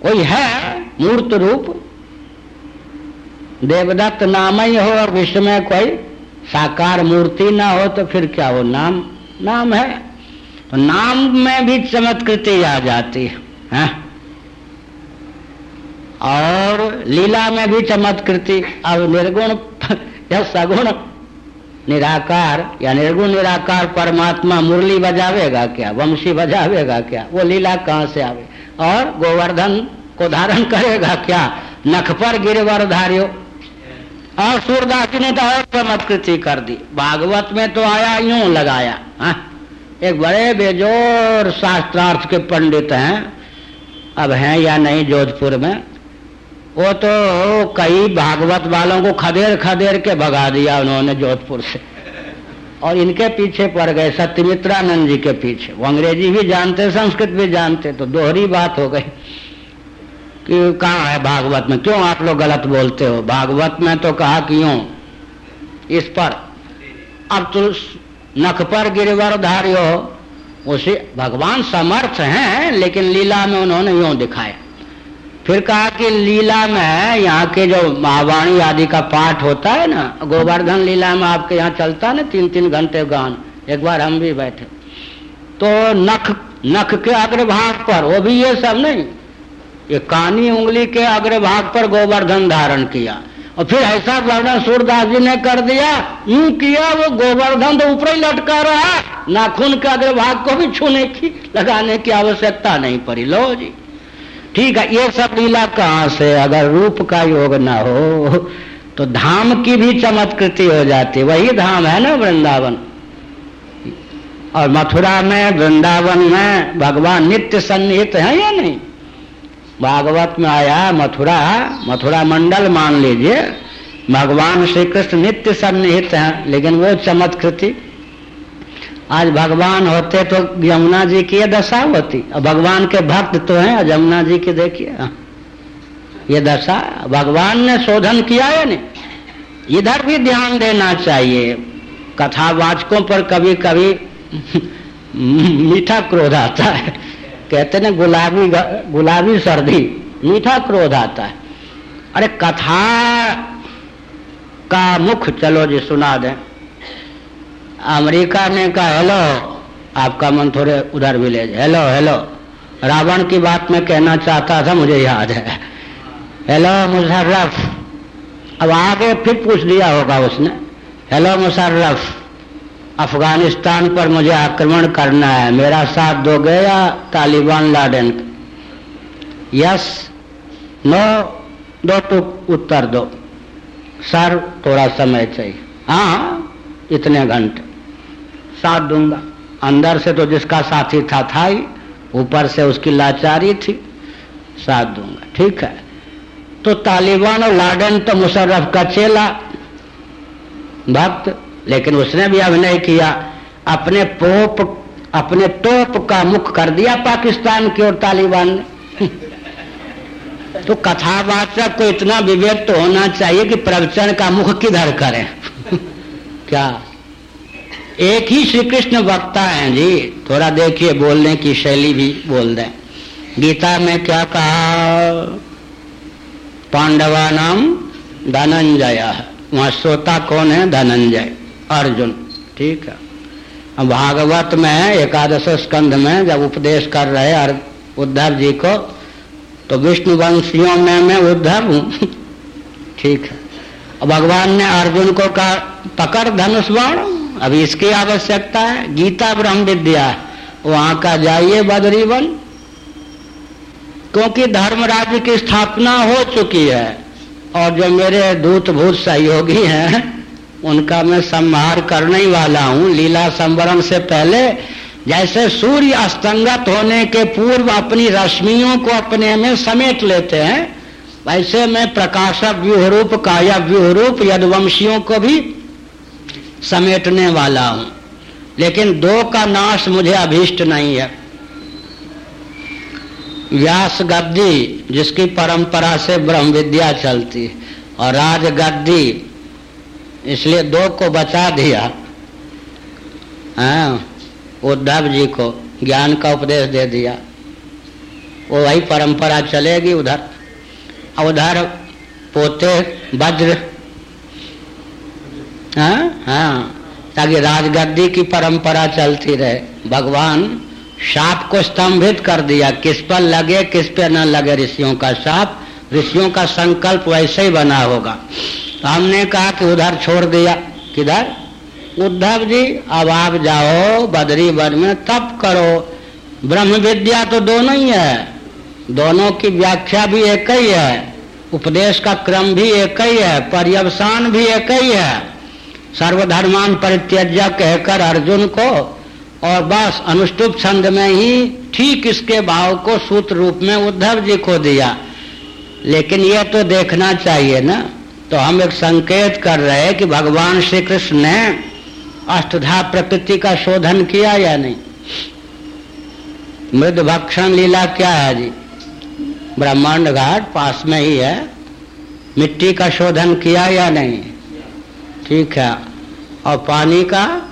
कोई है? मूर्त रूप? देवदत्त नाम ही हो और विश्व में कोई साकार मूर्ति ना हो तो फिर क्या हो नाम? नाम है। तो नाम में भी चमत्कृति आ जाती है, है? और लीला में भी चमत्कृति। अब निर्गुण या सगुण निराकार या निर्गुण निराकार परमात्मा मुरली बजावेगा क्या? वंशी बजावेगा क्या? वो लीला कहाँ से आवे? और गोवर्धन को धारण करेगा क्या? नख पर गिरवर धारियो और सूरदास ने तो और चमत्कृति कर दी। भागवत में तो आया, यूँ लगाया, हा? एक बड़े बेजोर शास्त्रार्थ के पंडित हैं। अब हैं या नहीं जोधपुर में? वो तो कई भागवत वालों को खदेर खदेर के भगा दिया उन्होंने जोधपुर से। और इनके पीछे पड़ गए, सत्यमित्रानंद जी के पीछे। वो अंग्रेज़ी भी जानते, संस्कृत भी जानते तो दोहरी बात हो गई। कि कहाँ है भागवत में? क्यों आप लोग गलत बोलते हो? भागवत में तो कहा क्यों इस पर। अब तो नख पर गिरवर धारियो उसे भगवान समर्थ हैं, लेकिन लीला में उन्होंने यूँ दिखाया। फिर कहा कि लीला में यहाँ के जो महावाणी आदि का पाठ होता है ना, गोवर्धन लीला में आपके यहाँ चलता है ना तीन तीन घंटे गान, एक बार हम भी बैठे। तो नख नख के अग्रभाग पर, वो भी ये सब नहीं। ये कानी उंगली के अग्रभाग पर गोवर्धन धारण किया। और फिर ऐसा वर्णन सूरदास जी ने कर दिया, यूँ किया, वो गोवर्धन तो ऊपर ही लटका रहा। नाखून के अग्रभाग को भी छूने की, लगाने की आवश्यकता नहीं पड़ी। लो जी। ठीक है, ये सब लीला कहाँ से? अगर रूप का योग ना हो तो धाम की भी चमत्कृति हो जाती। वही धाम है ना वृंदावन? और मथुरा में वृंदावन में भगवान नित्य सन्निहित है या नहीं? भागवत में आया, मथुरा मथुरा मंडल मान लीजिए, भगवान श्री कृष्ण नित्य सन्निहित हैं, लेकिन वो चमत्कृति। आज भगवान होते तो यमुना जी की दशा होती भगवान के भक्त तो हैं यमुना जी की देखिए ये दशा, भगवान ने शोधन किया है नहीं? इधर भी ध्यान देना चाहिए, कथावाचकों पर कभी कभी मीठा क्रोध आता है। कहते ना गुलाबी गुलाबी सर्दी, मीठा क्रोध आता है। अरे कथा का मुख, चलो जी सुना दें। अमेरिका ने कहा, हेलो, आपका मन थोड़े उधर विलेज हेलो हेलो, रावण की बात मैं कहना चाहता था, मुझे याद है। हेलो मुशर्रफ अब आगे फिर पूछ दिया होगा उसने। हेलो मुशर्रफ अफ़गानिस्तान पर मुझे आक्रमण करना है। मेरा साथ दोगे या तालिबान लाडेन यस नो दो टू उत्तर दो। सर, थोड़ा समय चाहिए। हाँ इतने घंटे। साथ दूँगा। अंदर से तो जिसका साथी था था ही। ऊपर से उसकी लाचारी थी। साथ दूँगा। ठीक है। तो तालिबान और लाडन तो मुशर्रफ का चेला। भक्त लेकिन उसने भी अभिनय किया। अपने पोप, अपने तोप का मुख कर दिया पाकिस्तान की ओर तालिबान ने। तो कथावाचक को इतना विवेक तो होना चाहिए कि प्रवचन का मुख किधर करें। क्या? एक ही श्री कृष्ण वक्ता हैं जी। थोड़ा देखिए बोलने की शैली भी बोल दें। गीता में क्या कहा? पांडवा नाम धनंजय। वहाँ श्रोता कौन है? धनंजय। अर्जुन। ठीक है। भागवत में, एकादश स्कंध में जब उपदेश कर रहे उद्धव जी को तो विष्णु वंशियों में मैं उद्धव हूँ। ठीक है। भगवान ने अर्जुन को कहा, पकड़ धनुष बाण। अभी इसकी आवश्यकता है। गीता ब्रह्म विद्या वहाँ का जाइए बद्रीवन। क्योंकि धर्म राज्य की स्थापना हो चुकी है और जो मेरे दूत भूत सहयोगी हैं उनका मैं संहार करने ही वाला हूँ। लीला संवरण से पहले जैसे सूर्य अस्तंगत होने के पूर्व अपनी रश्मियों को अपने में समेट लेते हैं, वैसे मैं प्रकाशक व्यूह रूप काया व्यूह रूप यदवंशियों को भी समेटने वाला हूँ। लेकिन दो का नाश मुझे अभीष्ट नहीं है। व्यास गद्दी जिसकी परंपरा से ब्रह्म विद्या चलती, और राज गद्दी इसलिए दो को बचा दिया। हाँ उद्धव जी को ज्ञान का उपदेश दे दिया। वो वही परंपरा चलेगी उधर। उधर पोते वज्र हाँ हाँ ताकि राजगद्दी की परंपरा चलती रहे। भगवान साप को स्तंभित कर दिया। किस पर लगे, किस पर न लगे ऋषियों का साप ऋषियों का संकल्प वैसे ही बना होगा। हमने कहा कि उधर छोड़ दिया। किधर? उद्धव जी, अब आप जाओ बदरी वन में, तप करो। ब्रह्म विद्या तो दोनों ही है। दोनों की व्याख्या भी एक ही है। उपदेश का क्रम भी एक ही है। पर्यवसान भी एक ही है। सर्वधर्मान परित्यज्य कहकर अर्जुन को, और बस अनुष्टुप छंद में ही ठीक इसके भाव को सूत्र रूप में उद्धव जी को दिया। लेकिन यह तो देखना चाहिए ना। तो हम एक संकेत कर रहे हैं कि भगवान श्री कृष्ण ने अष्टधा प्रकृति का शोधन किया या नहीं? मृद भक्षण लीला क्या है जी? ब्रह्मांड घाट पास में ही है। मिट्टी का शोधन किया या नहीं? ठीक है। और पानी का,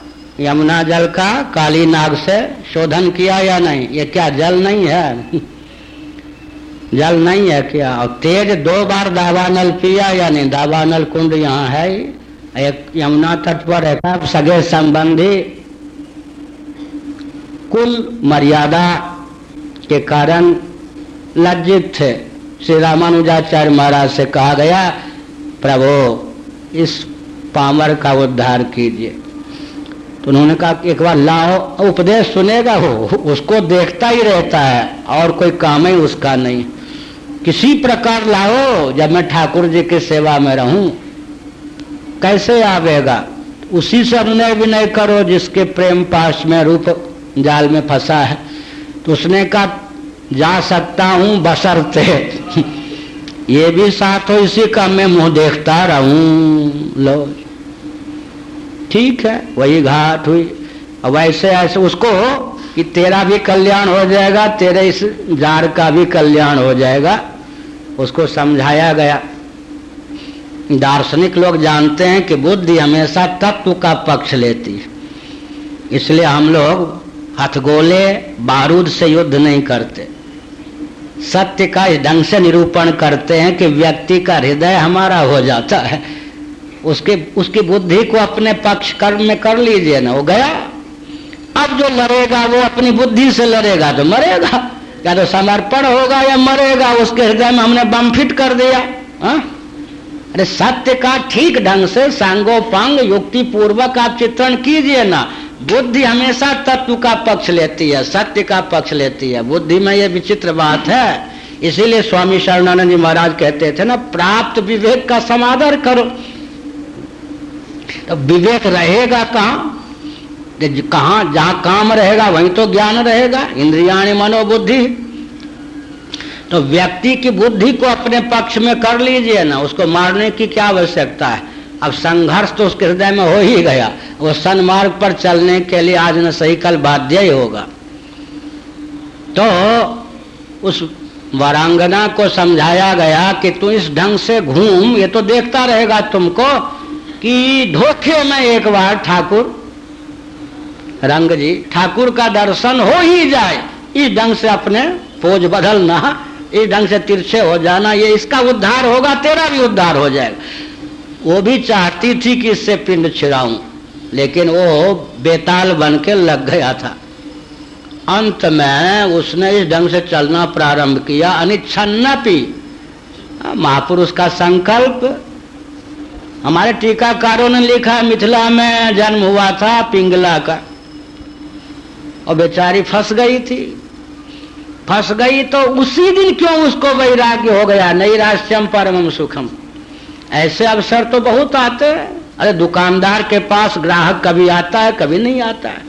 यमुना जल का, काली नाग से शोधन किया या नहीं? ये क्या जल नहीं है? जल नहीं है क्या? और तेज दो बार दावानल पिया या नहीं दावानल कुंड यहाँ है। एक यमुना तट पर है सब सगे संबंधी। कुल मर्यादा के कारण लज्जित थे। श्री रामानुजाचार्य महाराज से कहा गया, प्रभु, इस पामर का उद्धार कीजिए। तो उन्होंने कहा एक बार लाओ, उपदेश सुनेगा हो उसको देखता ही रहता है, और कोई काम ही उसका नहीं। किसी प्रकार लाओ, जब मैं ठाकुर जी की सेवा में रहूँ, कैसे आवेगा? उसी से अनुनय विनय करो, जिसके प्रेम पास में रूप जाल में फंसा है। तो उसने कहा, जा सकता हूँ बसरते ये भी साथ हो, इसी का मैं मुँह देखता रहूँ। लो। ठीक है, वही घाट हुई। अब ऐसे ऐसे उसको कि तेरा भी कल्याण हो जाएगा, तेरे इस जार का भी कल्याण हो जाएगा। उसको समझाया गया। दार्शनिक लोग जानते हैं कि बुद्धि हमेशा तत्व का पक्ष लेती है। इसलिए हम लोग हथगोले बारूद से युद्ध नहीं करते। सत्य का इस ढंग से निरूपण करते हैं कि व्यक्ति का हृदय हमारा हो जाता है। उसके, उसकी बुद्धि को अपने पक्ष कर्म में कर लीजिए ना वो गया? अब जो लड़ेगा, वो अपनी बुद्धि से लड़ेगा तो मरेगा। या तो समर्पण होगा या मरेगा, उसके हृदय में हमने बम फिट कर दिया, हा? अरे सत्य का ठीक ढंग से सांगोपांग युक्ति पूर्वक आप चित्रण कीजिए ना। बुद्धि हमेशा तत्व का पक्ष लेती है, सत्य का पक्ष लेती है। बुद्धि में यह विचित्र बात है। इसीलिए स्वामी शरणानंद जी महाराज कहते थे ना, प्राप्त विवेक का समादर करो। तो विवेक रहेगा कहा? कहा, जहाँ काम रहेगा, वहीं तो ज्ञान रहेगा। इंद्रिया मनोबुद्धि। तो व्यक्ति की बुद्धि को अपने पक्ष में कर लीजिए ना, उसको मारने की क्या आवश्यकता है? अब संघर्ष तो उसके हृदय में हो ही गया। वो सन्मार्ग पर चलने के लिए आज न सही कल बाध्य ही होगा। तो उस वरांगना को समझाया गया कि तू इस ढंग से घूम, ये तो देखता रहेगा तुमको कि धोखे में एक बार ठाकुर रंग जी ठाकुर का दर्शन हो ही जाए, इस ढंग से अपने पोज बदलना, इस ढंग से तिरछे हो जाना, ये इसका उद्धार होगा, तेरा भी उद्धार हो जाएगा। वो भी चाहती थी कि इससे पिंड छिड़ाऊं, लेकिन वो बेताल बन के लग गया था। अंत में उसने इस ढंग से चलना प्रारंभ किया अनिच्छन्न पी महापुरुष का संकल्प, हमारे टीकाकारों ने लिखा मिथिला में जन्म हुआ था पिंगला का। और बेचारी फंस गई थी। फंस गई तो उसी दिन क्यों उसको वैराग्य हो गया? नैराश्यम परम सुखम। ऐसे अवसर तो बहुत आते हैं। अरे दुकानदार के पास ग्राहक कभी आता है, कभी नहीं आता है।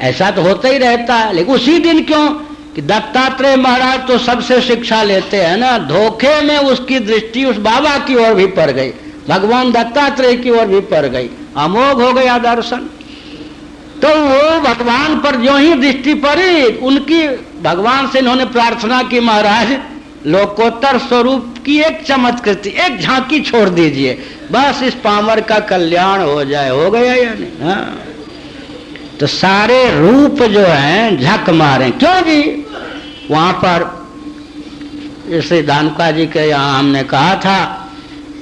ऐसा तो होता ही रहता है। लेकिन उसी दिन क्यों? कि दत्तात्रेय महाराज तो सबसे शिक्षा लेते हैं ना। धोखे में उसकी दृष्टि उस बाबा की ओर भी पड़ गई। भगवान दत्तात्रेय की ओर भी पड़ गई। अमोघ हो गया दर्शन। तो वो भगवान पर जो ही दृष्टि पड़ी, उनकी भगवान से इन्होंने प्रार्थना की, महाराज, लोकोत्तर स्वरूप की एक चमत्कृति, एक झांकी छोड़ दीजिए। बस इस पामर का कल्याण हो जाए, हो गया या नहीं? हाँ। तो सारे रूप जो हैं, झक मारे। क्यों जी? वहाँ पर जैसे दानका जी के यहाँ हमने कहा था,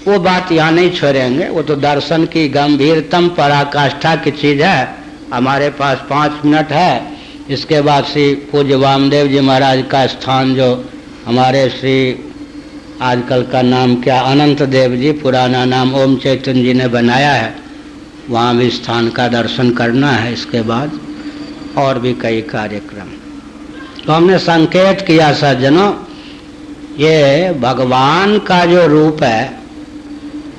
वो बात यहाँ नहीं छोड़ेंगे, वो तो दर्शन की गंभीरतम पराकाष्ठा की चीज़ है। हमारे पास पाँच मिनट है। इसके बाद श्री पूज्य वामदेव जी महाराज का स्थान जो हमारे श्री आजकल का नाम क्या, अनंत देव जी, पुराना नाम ओम चैतन्य जी ने बनाया है। वहाँ भी स्थान का दर्शन करना है इसके बाद, और भी कई कार्यक्रम। तो हमने संकेत किया, सज्जनों, ये भगवान का जो रूप है,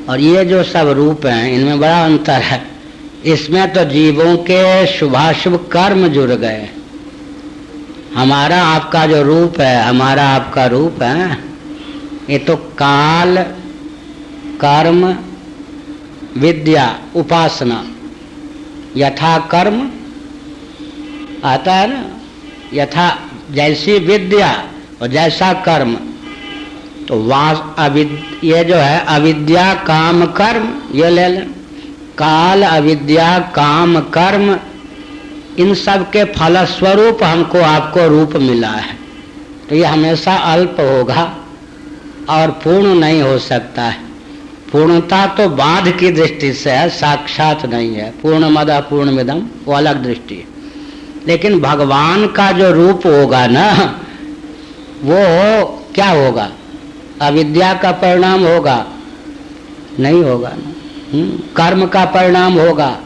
और ये जो सब रूप हैं, इनमें बड़ा अंतर है। इसमें तो जीवों के शुभाशुभ कर्म जुड़ गए। हमारा आपका जो रूप है, हमारा आपका रूप है, ये तो काल, कर्म, विद्या, उपासना, यथा कर्म आता है ना? यथा जैसी विद्या और जैसा कर्म तो वहाँ ये जो है अविद्या, काम, कर्म, ये ले लें। काल अविद्या काम कर्म इन सब के फलस्वरूप हमको आपको रूप मिला है। तो ये हमेशा अल्प होगा और पूर्ण नहीं हो सकता है। पूर्णता तो बाध की दृष्टि से है साक्षात नहीं है। पूर्ण मद पूर्ण मिदम वो अलग दृष्टि है। लेकिन भगवान का जो रूप होगा ना वो हो, क्या होगा? अविद्या का परिणाम होगा? नहीं होगा ना। कर्म का परिणाम होगा।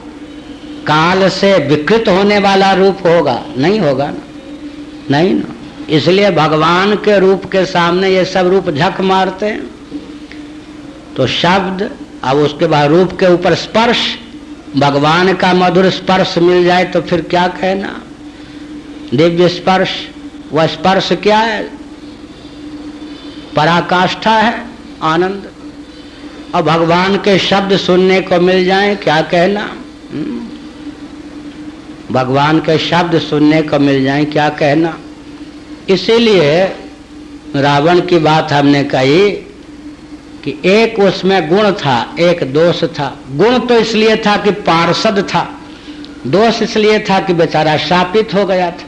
काल से विकृत होने वाला रूप होगा। नहीं होगा ना? नहीं ना? इसलिए भगवान के रूप के सामने ये सब रूप झक मारते हैं। तो शब्द, अब उसके बाद रूप के ऊपर स्पर्श, भगवान का मधुर स्पर्श मिल जाए तो फिर क्या कहना? दिव्य स्पर्श, वह स्पर्श क्या है? पराकाष्ठा है, आनंद। और भगवान के शब्द सुनने को मिल जाए, क्या कहना? हम्म। भगवान के शब्द सुनने को मिल जाए, क्या कहना? इसीलिए रावण की बात हमने कही कि एक उसमें गुण था, एक दोष था। गुण तो इसलिए था कि पार्षद था। दोष इसलिए था कि बेचारा शापित हो गया था।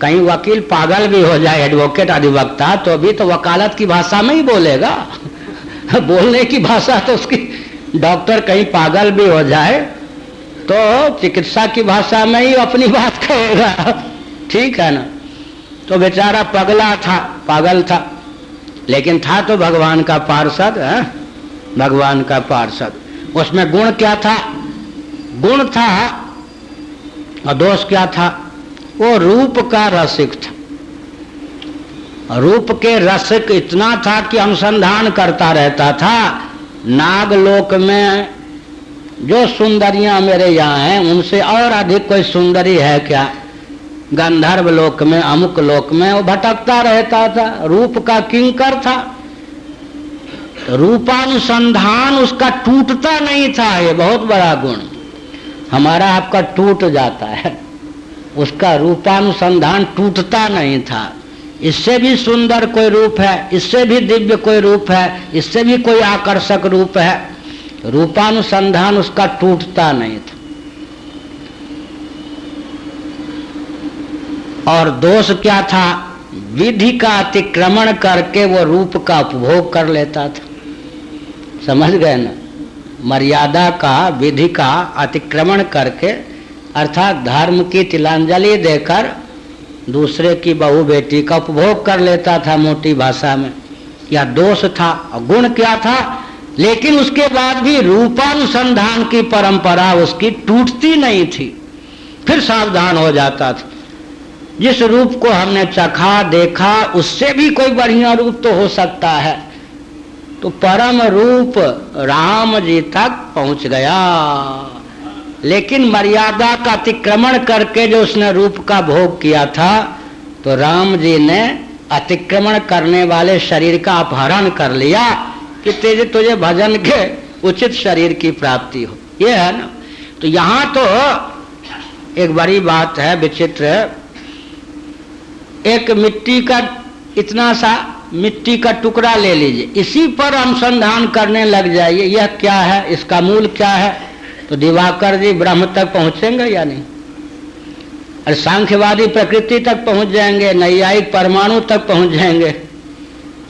कहीं वकील पागल भी हो जाए एडवोकेट अधिवक्ता तो भी तो वकालत की भाषा में ही बोलेगा। बोलने की भाषा तो उसकी डॉक्टर कहीं पागल भी हो जाए तो चिकित्सा की भाषा में ही अपनी बात कहेगा। ठीक है ना? तो बेचारा पगला था, पागल था। लेकिन था तो भगवान का पार्षद, है? भगवान का पार्षद। उसमें गुण क्या था? गुण था, और दोष क्या था? वो रूप का रसिक था। रूप के रसिक इतना था कि अनुसंधान करता रहता था। नागलोक में जो सुंदरियाँ मेरे यहाँ हैं, उनसे और अधिक कोई सुंदरी है क्या? गंधर्व लोक में, अमुक लोक में वो भटकता रहता था। रूप का किंकर था। तो रूपानुसंधान उसका टूटता नहीं था, ये बहुत बड़ा गुण। हमारा आपका टूट जाता है। उसका रूपानुसंधान टूटता नहीं था। इससे भी सुंदर कोई रूप है, इससे भी दिव्य कोई रूप है, इससे भी कोई आकर्षक रूप है। रूपानुसंधान उसका टूटता नहीं था। और दोष क्या था? विधि का अतिक्रमण करके वो रूप का उपभोग कर लेता था। समझ गए ना? मर्यादा का, विधि का अतिक्रमण करके, अर्थात धर्म की तिलांजलि देकर दूसरे की बहू बेटी का उपभोग कर लेता था मोटी भाषा में। या दोष था और गुण क्या था? लेकिन उसके बाद भी रूपानुसंधान की परंपरा उसकी टूटती नहीं थी। फिर सावधान हो जाता था। जिस रूप को हमने चखा, देखा, उससे भी कोई बढ़िया रूप तो हो सकता है। तो परम रूप राम जी तक पहुँच गया। लेकिन मर्यादा का अतिक्रमण करके जो उसने रूप का भोग किया था तो राम जी ने अतिक्रमण करने वाले शरीर का अपहरण कर लिया कि तेजे तुझे भजन के उचित शरीर की प्राप्ति हो। ये है ना? तो यहाँ तो एक बड़ी बात है, विचित्र। एक मिट्टी का इतना सा मिट्टी का टुकड़ा ले लीजिए। इसी पर अनुसंधान करने लग जाइए। यह क्या है? इसका मूल क्या है? तो दिवाकर जी ब्रह्म तक पहुँचेंगे या नहीं? और सांख्यवादी प्रकृति तक पहुँच जाएँगे, नैयायिक परमाणु तक पहुँच जाएँगे।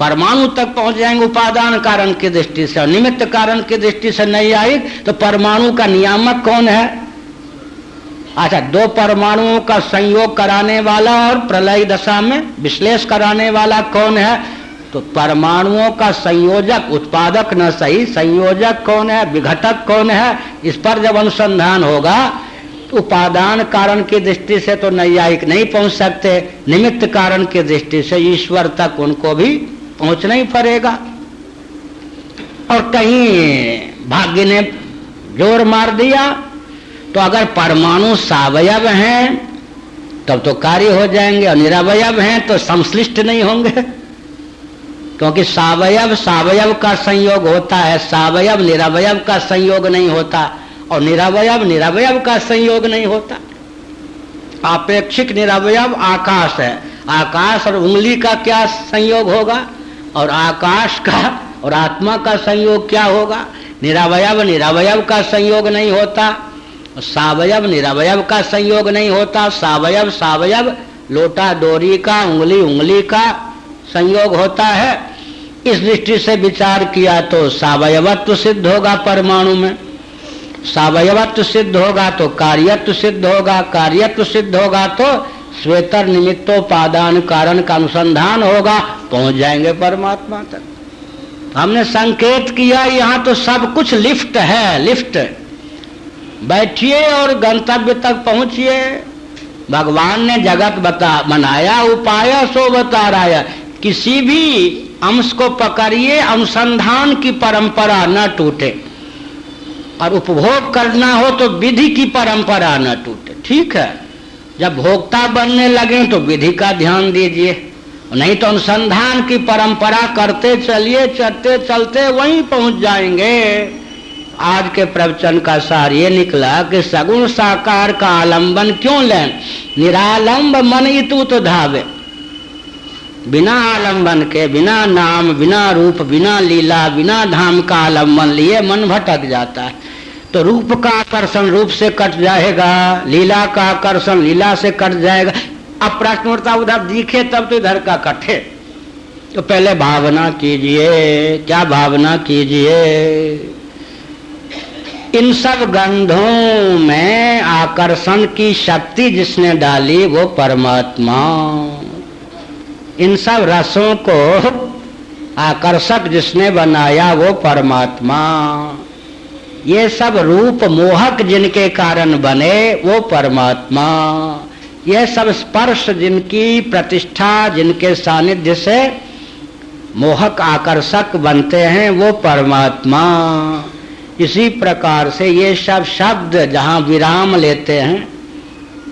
परमाणु तक पहुँच जाएँगे उपादान कारण की दृष्टि से, और निमित्त कारण की दृष्टि से नैयायिक तो परमाणु का नियामक कौन है? अच्छा दो परमाणुओं का संयोग कराने वाला और प्रलय दशा में विश्लेष कराने वाला कौन है? तो परमाणुओं का संयोजक, उत्पादक न सही, संयोजक कौन है, विघटक कौन है, इस पर जब अनुसंधान होगा तो उपादान कारण की दृष्टि से तो नैयायिक नहीं पहुँच सकते, निमित्त कारण की दृष्टि से ईश्वर तक उनको भी पहुँचना ही पड़ेगा। और कहीं भाग्य ने ज़ोर मार दिया तो अगर परमाणु सावयव हैं, तब तो कार्य हो जाएँगे, और निरवयव हैं तो संश्लिष्ट नहीं होंगे। क्योंकि सावयव सावयव का संयोग होता है, सावयव, निरवयव का संयोग नहीं होता, और निरवयव निरवयव का संयोग नहीं होता। अपेक्षिक निरवयव आकाश है। आकाश और उंगली का क्या संयोग होगा? और आकाश का और आत्मा का संयोग क्या होगा? निरवयव निरवयव का संयोग नहीं होता। सावयव, निरवयव का संयोग नहीं होता। सावयव सावयव लोटा डोरी का, उंगली उंगली का संयोग होता है, इस दृष्टि से विचार किया तो सावयवत्व सिद्ध होगा परमाणु में। सावयवत्व सिद्ध होगा तो कार्यत्व सिद्ध होगा, कार्यत्व सिद्ध होगा तो श्वेतर निमित्तोपादान कारण का अनुसंधान होगा, पहुँच जाएँगे परमात्मा तक। हमने संकेत किया, यहाँ तो सब कुछ लिफ्ट है, लिफ्ट। बैठिए और गंतव्य तक पहुंचिए। भगवान ने जगत बता बनाया उपाय, सो बता रहा किसी भी अंश को पकड़िए, अनुसंधान की परंपरा न टूटे। और उपभोग करना हो तो विधि की परंपरा न टूटे। ठीक है? जब भोक्ता बनने लगे तो विधि का ध्यान दीजिए। नहीं तो अनुसंधान की परंपरा करते चलिए चलते चलते वहीं पहुँच जाएँगे। आज के प्रवचन का सार ये निकला कि सगुण साकार का आलंबन क्यों लें? निरालंब मन इतु तो धावे। बिना आलंबन के, बिना नाम, बिना रूप, बिना लीला, बिना धाम का आलंबन लिए मन भटक जाता है। तो रूप का आकर्षण रूप से कट जाएगा, लीला का आकर्षण लीला से कट जाएगा। अब प्रश्न उठता उधर दिखे तब तो इधर का कटे तो पहले भावना कीजिए, क्या भावना कीजिए? इन सब गंधों में आकर्षण की शक्ति जिसने डाली वो परमात्मा। इन सब रसों को आकर्षक जिसने बनाया वो परमात्मा। ये सब रूप मोहक जिनके कारण बने वो परमात्मा। ये सब स्पर्श जिनकी प्रतिष्ठा, जिनके सानिध्य से मोहक आकर्षक बनते हैं वो परमात्मा। इसी प्रकार से ये सब शब्द जहाँ विराम लेते हैं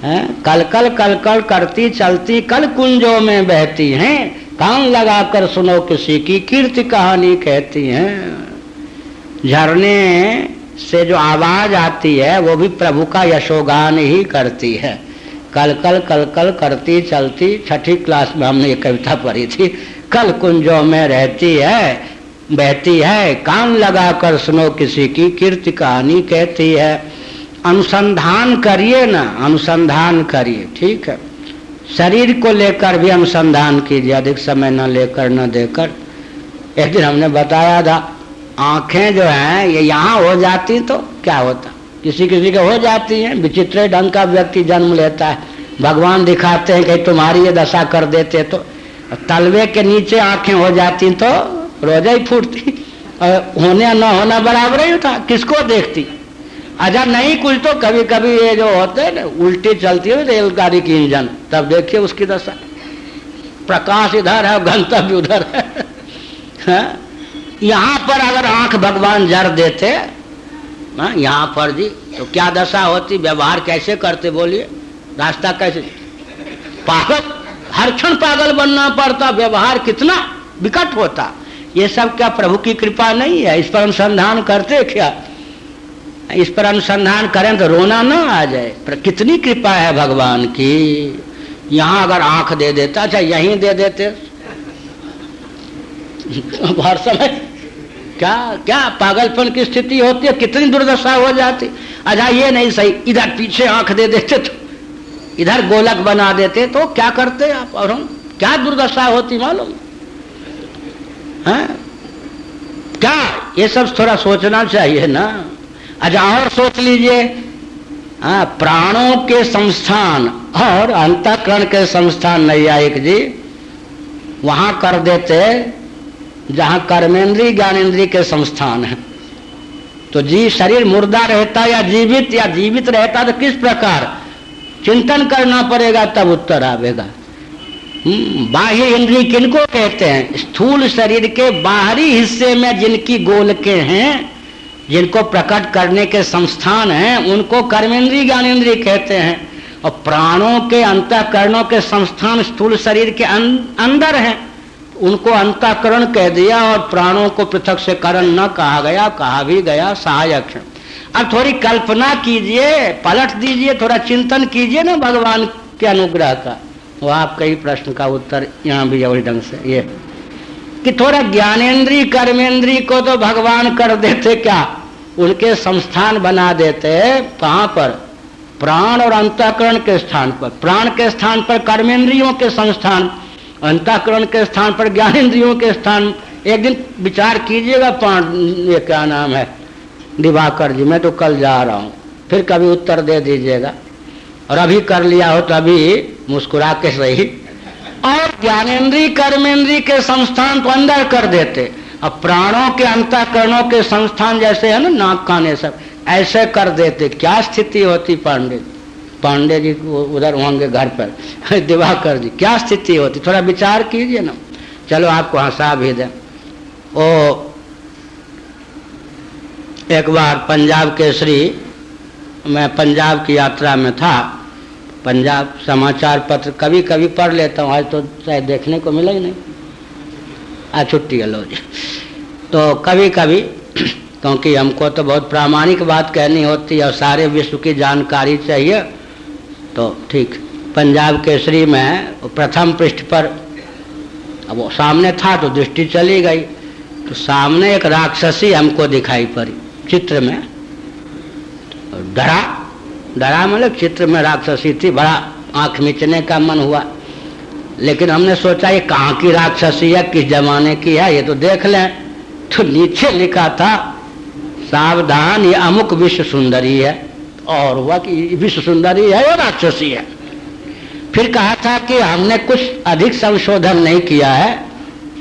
है? कल कल कल कल करती चलती कल कुंजों में बहती हैं। कान लगाकर सुनो किसी की कीर्ति कहानी कहती हैं। झरने से जो आवाज़ आती है, वो भी प्रभु का यशोगान ही करती है। कल कल कल कल करती चलती, छठी क्लास में हमने ये कविता पढ़ी थी, कल कुंजों में रहती है, बहती है, कान लगाकर सुनो किसी की कीर्ति कहानी कहती है। अनुसंधान करिए ना, अनुसंधान करिए, ठीक है? शरीर को लेकर भी अनुसंधान कीजिए, अधिक समय न लेकर, न देकर। एक दिन हमने बताया था, आँखें जो हैं, ये यहाँ हो जाती तो क्या होता? किसी किसी के हो जाती हैं, विचित्र ढंग का व्यक्ति जन्म लेता है। भगवान दिखाते हैं कि तुम्हारी ये दशा कर देते तो तलवे के नीचे आँखें हो जाती तो रोजा ही फूटती। होने न होना बराबर ही था, किसको देखती? अच्छा नहीं कुछ तो कभी कभी ये जो होते हैं ना उल्टी चलती है रेलगाड़ी की इंजन तब देखिए उसकी दशा। प्रकाश इधर है गंतव्य उधर है, है? यहाँ पर अगर आँख भगवान जर देते हाँ, यहाँ पर जी तो क्या दशा होती? व्यवहार कैसे करते बोलिए? रास्ता कैसे? पागल हर क्षण पागल बनना पड़ता व्यवहार कितना विकट होता। ये सब क्या प्रभु की कृपा नहीं है? इस पर अनुसंधान करते क्या? इस पर अनुसंधान करें तो रोना ना आ जाए। पर कितनी कृपा है भगवान की? यहाँ अगर आँख दे देता अच्छा यहीं दे देते। हर समय क्या क्या पागलपन की स्थिति होती है? कितनी दुर्दशा हो जाती। अच्छा ये नहीं सही। इधर पीछे आँख दे देते तो इधर गोलक बना देते तो क्या करते आप? और हम क्या दुर्दशा होती मालूम? है? क्या? ये सब थोड़ा सोचना चाहिए ना। अच्छा और सोच लीजिए। हाँ प्राणों के संस्थान और अंतकरण के संस्थान नैयायिक जी वहाँ कर देते जहाँ कर्मेंद्री ज्ञानेन्द्रीय के संस्थान है। तो जी शरीर मुर्दा रहता या जीवित या जीवित रहता तो किस प्रकार? चिंतन करना पड़ेगा तब उत्तर आवेगा। हम्म, बाह्य इंद्रिय किनको कहते हैं? स्थूल शरीर के बाहरी हिस्से में जिनकी गोलके हैं जिनको प्रकट करने के संस्थान हैं उनको कर्मेंद्रीय ज्ञानेन्द्रीय कहते हैं। और प्राणों के अंतकरणों के संस्थान स्थूल शरीर के अं, अंदर हैं। उनको अंतकरण कह दिया और प्राणों को पृथक से करण न कहा गया कहा भी गया सहायक अब थोड़ी कल्पना कीजिए पलट दीजिए थोड़ा चिंतन कीजिए ना भगवान के अनुग्रह का। वो आपका ही प्रश्न का उत्तर यहाँ भी ढंग से ये। कि थोड़ा ज्ञानेन्द्रीय कर्मेंद्रीय को तो भगवान कर देते क्या? उनके संस्थान बना देते कहाँ पर? प्राण और अंतकरण के स्थान पर। प्राण के स्थान पर कर्मेंद्रियों के संस्थान, अंताकरण के स्थान पर ज्ञानेन्द्रियों के स्थान। एक दिन विचार कीजिएगा पाँच ये क्या नाम है? दिवाकर जी, मैं तो कल जा रहा हूँ। फिर कभी उत्तर दे दीजिएगा। और अभी कर लिया हो तो अभी मुस्कुरा के सही और ज्ञानेन्द्रीय कर्मेंद्रीय के संस्थान तो अंदर कर देते। अब प्राणों के अंतकरणों के संस्थान जैसे है ना, नाक, काने सब, ऐसे कर देते। क्या स्थिति होती पांडे? पांडे जी उधर होंगे घर पर। दिवाकर जी, क्या स्थिति होती? थोड़ा विचार कीजिए ना। चलो आपको हंसा भी दें। ओ, एक बार पंजाब केसरी, मैं पंजाब की यात्रा में था। पंजाब समाचार पत्र कभी कभी पढ़ लेता हूँ, आज तो शायद देखने को मिला ही नहीं। आज छुट्टी है लो जी। तो कभी कभी क्योंकि हमको तो बहुत प्रामाणिक बात कहनी होती है और सारे विश्व की जानकारी चाहिए तो ठीक। पंजाब केसरी में प्रथम पृष्ठ पर, अब वो सामने था तो दृष्टि चली गई। तो सामने एक राक्षसी हमको दिखाई पड़ी, चित्र में। डरा डरा मतलब चित्र में राक्षसी थी, बड़ा आँख मिचने का मन हुआ। लेकिन हमने सोचा, ये कहाँ की राक्षसी है, किस जमाने की है, ये तो देख लें। तो नीचे लिखा था, सावधान, ये अमुक विश्व सुंदरी है। और हुआ कि विश्व सुंदरी है और राक्षसी है। फिर कहा था कि हमने कुछ अधिक संशोधन नहीं किया है।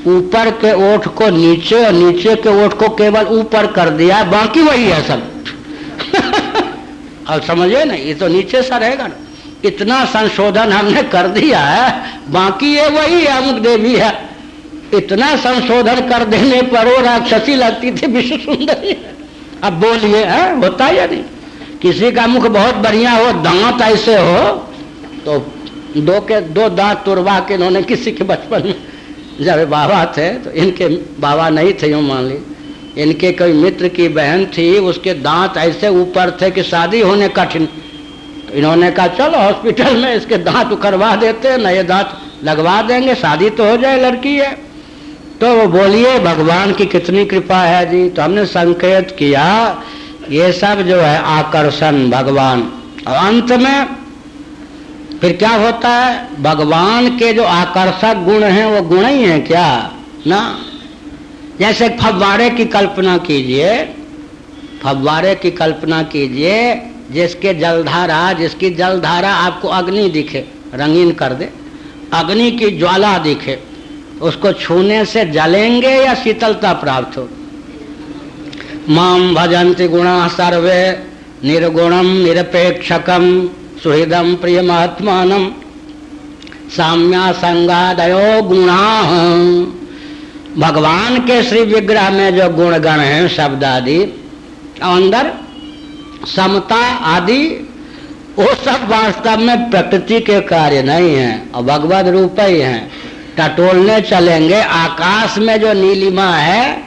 ऊपर के ओठ को नीचे और नीचे के ओठ को केवल ऊपर कर दिया बाकी वही है सब। और समझिए ना, ये तो नीचे सा रहेगा ना। इतना संशोधन हमने कर दिया है, बाकी ये वही अमुक देवी है। इतना संशोधन कर देने पर वो राक्षसी लगती थी, विश्व सुंदरी अब बोलिए होता या नहीं? किसी का मुख बहुत बढ़िया हो, दांत ऐसे हो तो दो के, दो दांत तुरवा के इन्होंने किसी के बचपन में जब बाबा थे तो इनके बाबा नहीं थे, यूँ मान ली इनके कोई मित्र की बहन थी, उसके दांत ऐसे ऊपर थे कि शादी होने कठिन। तो इन्होंने कहा, चलो हॉस्पिटल में इसके दांत उखरवा देते नए दांत लगवा देंगे, शादी तो हो जाए, लड़की है। तो वो बोलिए, भगवान की कितनी कृपा है जी। तो हमने संकेत किया, ये सब जो है आकर्षण, भगवान। और अंत में फिर क्या होता है? भगवान के जो आकर्षक गुण हैं, वो गुण ही हैं क्या? ना? जैसे फव्वारे की कल्पना कीजिए, फव्वारे की कल्पना कीजिए, जिसके जलधारा, जिसकी जलधारा आपको अग्नि दिखे, रंगीन कर दे, अग्नि की ज्वाला दिखे, उसको छूने से जलेंगे या शीतलता प्राप्त हो? माम भजंती गुणा सर्वे निर्गुणम निरपेक्षकम सुहृदम प्रिय महात्मान साम्या संगादयो गुणा। भगवान के श्री विग्रह में जो गुण गण है शब्द आदि अंदर, समता आदि, वो सब वास्तव में प्रकृति के कार्य नहीं है, और भगवत रूप ही है। टटोलने चलेंगे, आकाश में जो नीलिमा है,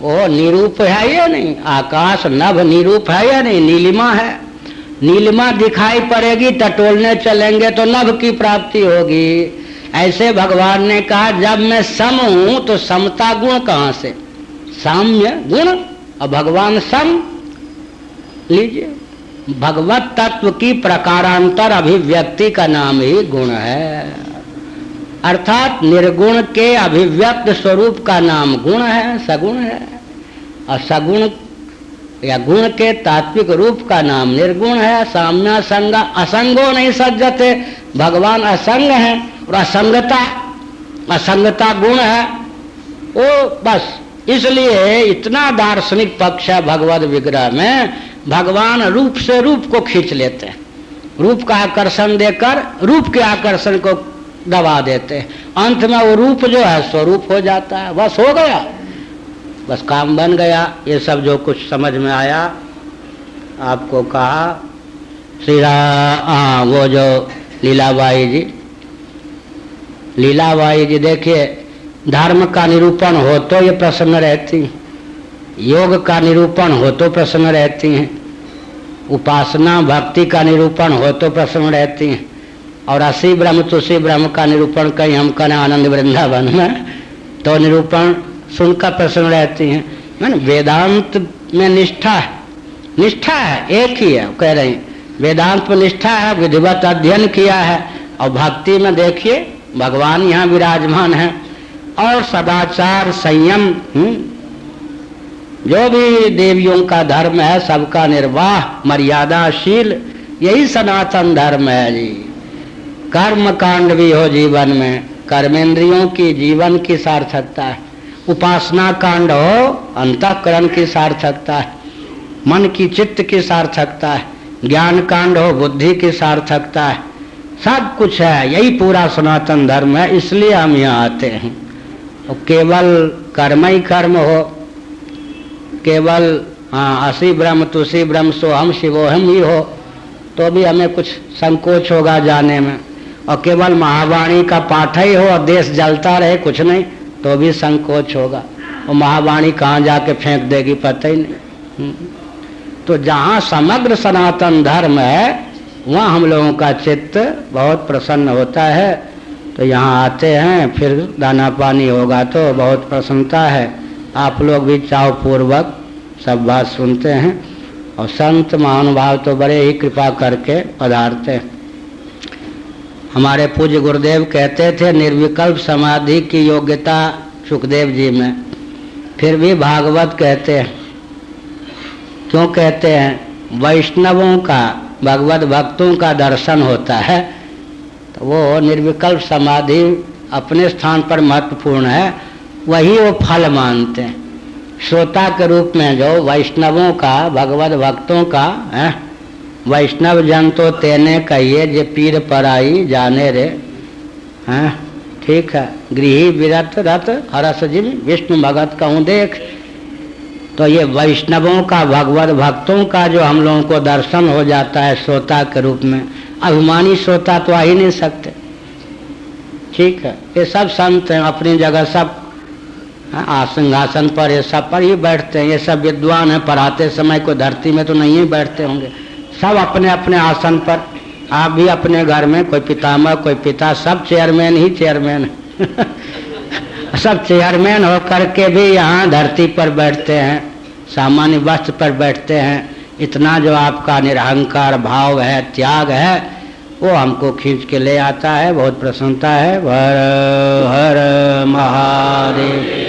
वो निरूप है या नहीं? आकाश नभ निरूप है या नहीं? नीलिमा है। नीलिमा दिखाई पड़ेगी, टटोलने चलेंगे तो नभ की प्राप्ति होगी। ऐसे भगवान ने कहा, जब मैं सम हूँ तो समता गुण कहाँ से? साम्य गुण। और भगवान सम। लीजिए, भगवत तत्व की प्रकारांतर अभिव्यक्ति का नाम ही गुण है। अर्थात निर्गुण के अभिव्यक्त स्वरूप का नाम गुण है, सगुण है। और सगुण या गुण के तात्विक रूप का नाम निर्गुण है। साम्य संग असंगो नहीं सज्जते। भगवान असंग है। और असंगता असंगता गुण है। वो बस इसलिए इतना दार्शनिक पक्ष है भगवत विग्रह में, भगवान रूप से रूप को खींच लेते हैं। रूप का आकर्षण देकर रूप के आकर्षण को दबा देते हैं। अंत में वो रूप जो है, स्वरूप हो जाता है, बस हो गया। बस काम बन गया। ये सब जो कुछ समझ में आया, आपको कहा, श्री राम वो जो लीलाबाई जी लीलाबाई जी देखिए, धर्म का निरूपण हो तो ये प्रसन्न रहती योग का निरूपण हो तो प्रसन्न रहती हैं। उपासना, भक्ति का निरूपण हो तो प्रसन्न रहती हैं। और असी ब्रह्म तुसी ब्रह्म का निरूपण कहीं हम करें आनंद वृंदावन में तो निरूपण सुनकर प्रसन्न रहती हैं। मैंने वेदांत में निष्ठा है। निष्ठा है, एक ही है, कह रही वेदांत में निष्ठा है, विधिवत अध्ययन किया है। और भक्ति में देखिए भगवान यहाँ विराजमान है। और सदाचार संयम हम्म, जो भी देवियों का धर्म है सबका निर्वाह मर्यादाशील यही सनातन धर्म है जी। कर्म कांड भी हो जीवन में कर्मेंद्रियों की जीवन की सार्थकता है। उपासना कांड हो अंतकरण की सार्थकता है। मन की चित्त की सार्थकता है। ज्ञान कांड हो बुद्धि की सार्थकता है। सब कुछ है, यही पूरा सनातन धर्म है, इसलिए हम यहाँ आते हैं। और केवल कर्म ही कर्म हो, केवल हाँ असी ब्रह्म, तुसी ब्रह्म, सो हम शिवो हम ही हो तो भी हमें कुछ संकोच होगा जाने में। और केवल महावाणी का पाठ ही हो और देश जलता रहे, कुछ नहीं तो भी संकोच होगा। और महावाणी कहाँ जाके फेंक देगी, पता ही नहीं। हम्म। तो जहाँ समग्र सनातन धर्म है वहाँ हम लोगों का चित्त बहुत प्रसन्न होता है। तो यहाँ आते हैं, फिर दाना पानी होगा तो बहुत प्रसन्नता है। आप लोग भी चाव पूर्वक सब बात सुनते हैं। और संत महानुभाव तो बड़े ही कृपा करके पधारते हैं। हमारे पूज्य गुरुदेव कहते थे, निर्विकल्प समाधि की योग्यता सुखदेव जी में। फिर भी भागवत कहते हैं। क्यों कहते हैं? वैष्णवों का भगवत भक्तों का दर्शन होता है तो वो निर्विकल्प समाधि अपने स्थान पर महत्वपूर्ण है, वही वो फल मानते हैं। श्रोता के रूप में जो वैष्णवों का भगवत भक्तों का, है, वैष्णव जन तो तेने कहिए, जे पीर पर आई, जाने रे, हैं, ठीक है, गृह विरत रत, हरस जिन, विष्णु भगत कहूँ देख तो ये वैष्णवों का, भगवत भक्तों का जो हम लोगों को दर्शन हो जाता है श्रोता के रूप में, अभिमानी श्रोता तो आ ही नहीं सकते। ठीक है, ये सब संत हैं, अपनी जगह सब सिंहासन पर ये सब पर ही बैठते हैं। ये सब विद्वान हैं, पढ़ाते समय कोई धरती में तो नहीं ही बैठते होंगे। सब अपने अपने आसन पर, आप भी अपने घर में, कोई पितामह, कोई पिता, सब चेयरमैन ही चेयरमैन सब चेयरमैन होकर के भी यहाँ धरती पर बैठते हैं, सामान्य वस्त्र पर बैठते हैं। इतना जो आपका निरहंकार भाव है, त्याग है, वो हमको खींच के ले आता है, बहुत प्रसन्नता है। भर हर महादेव।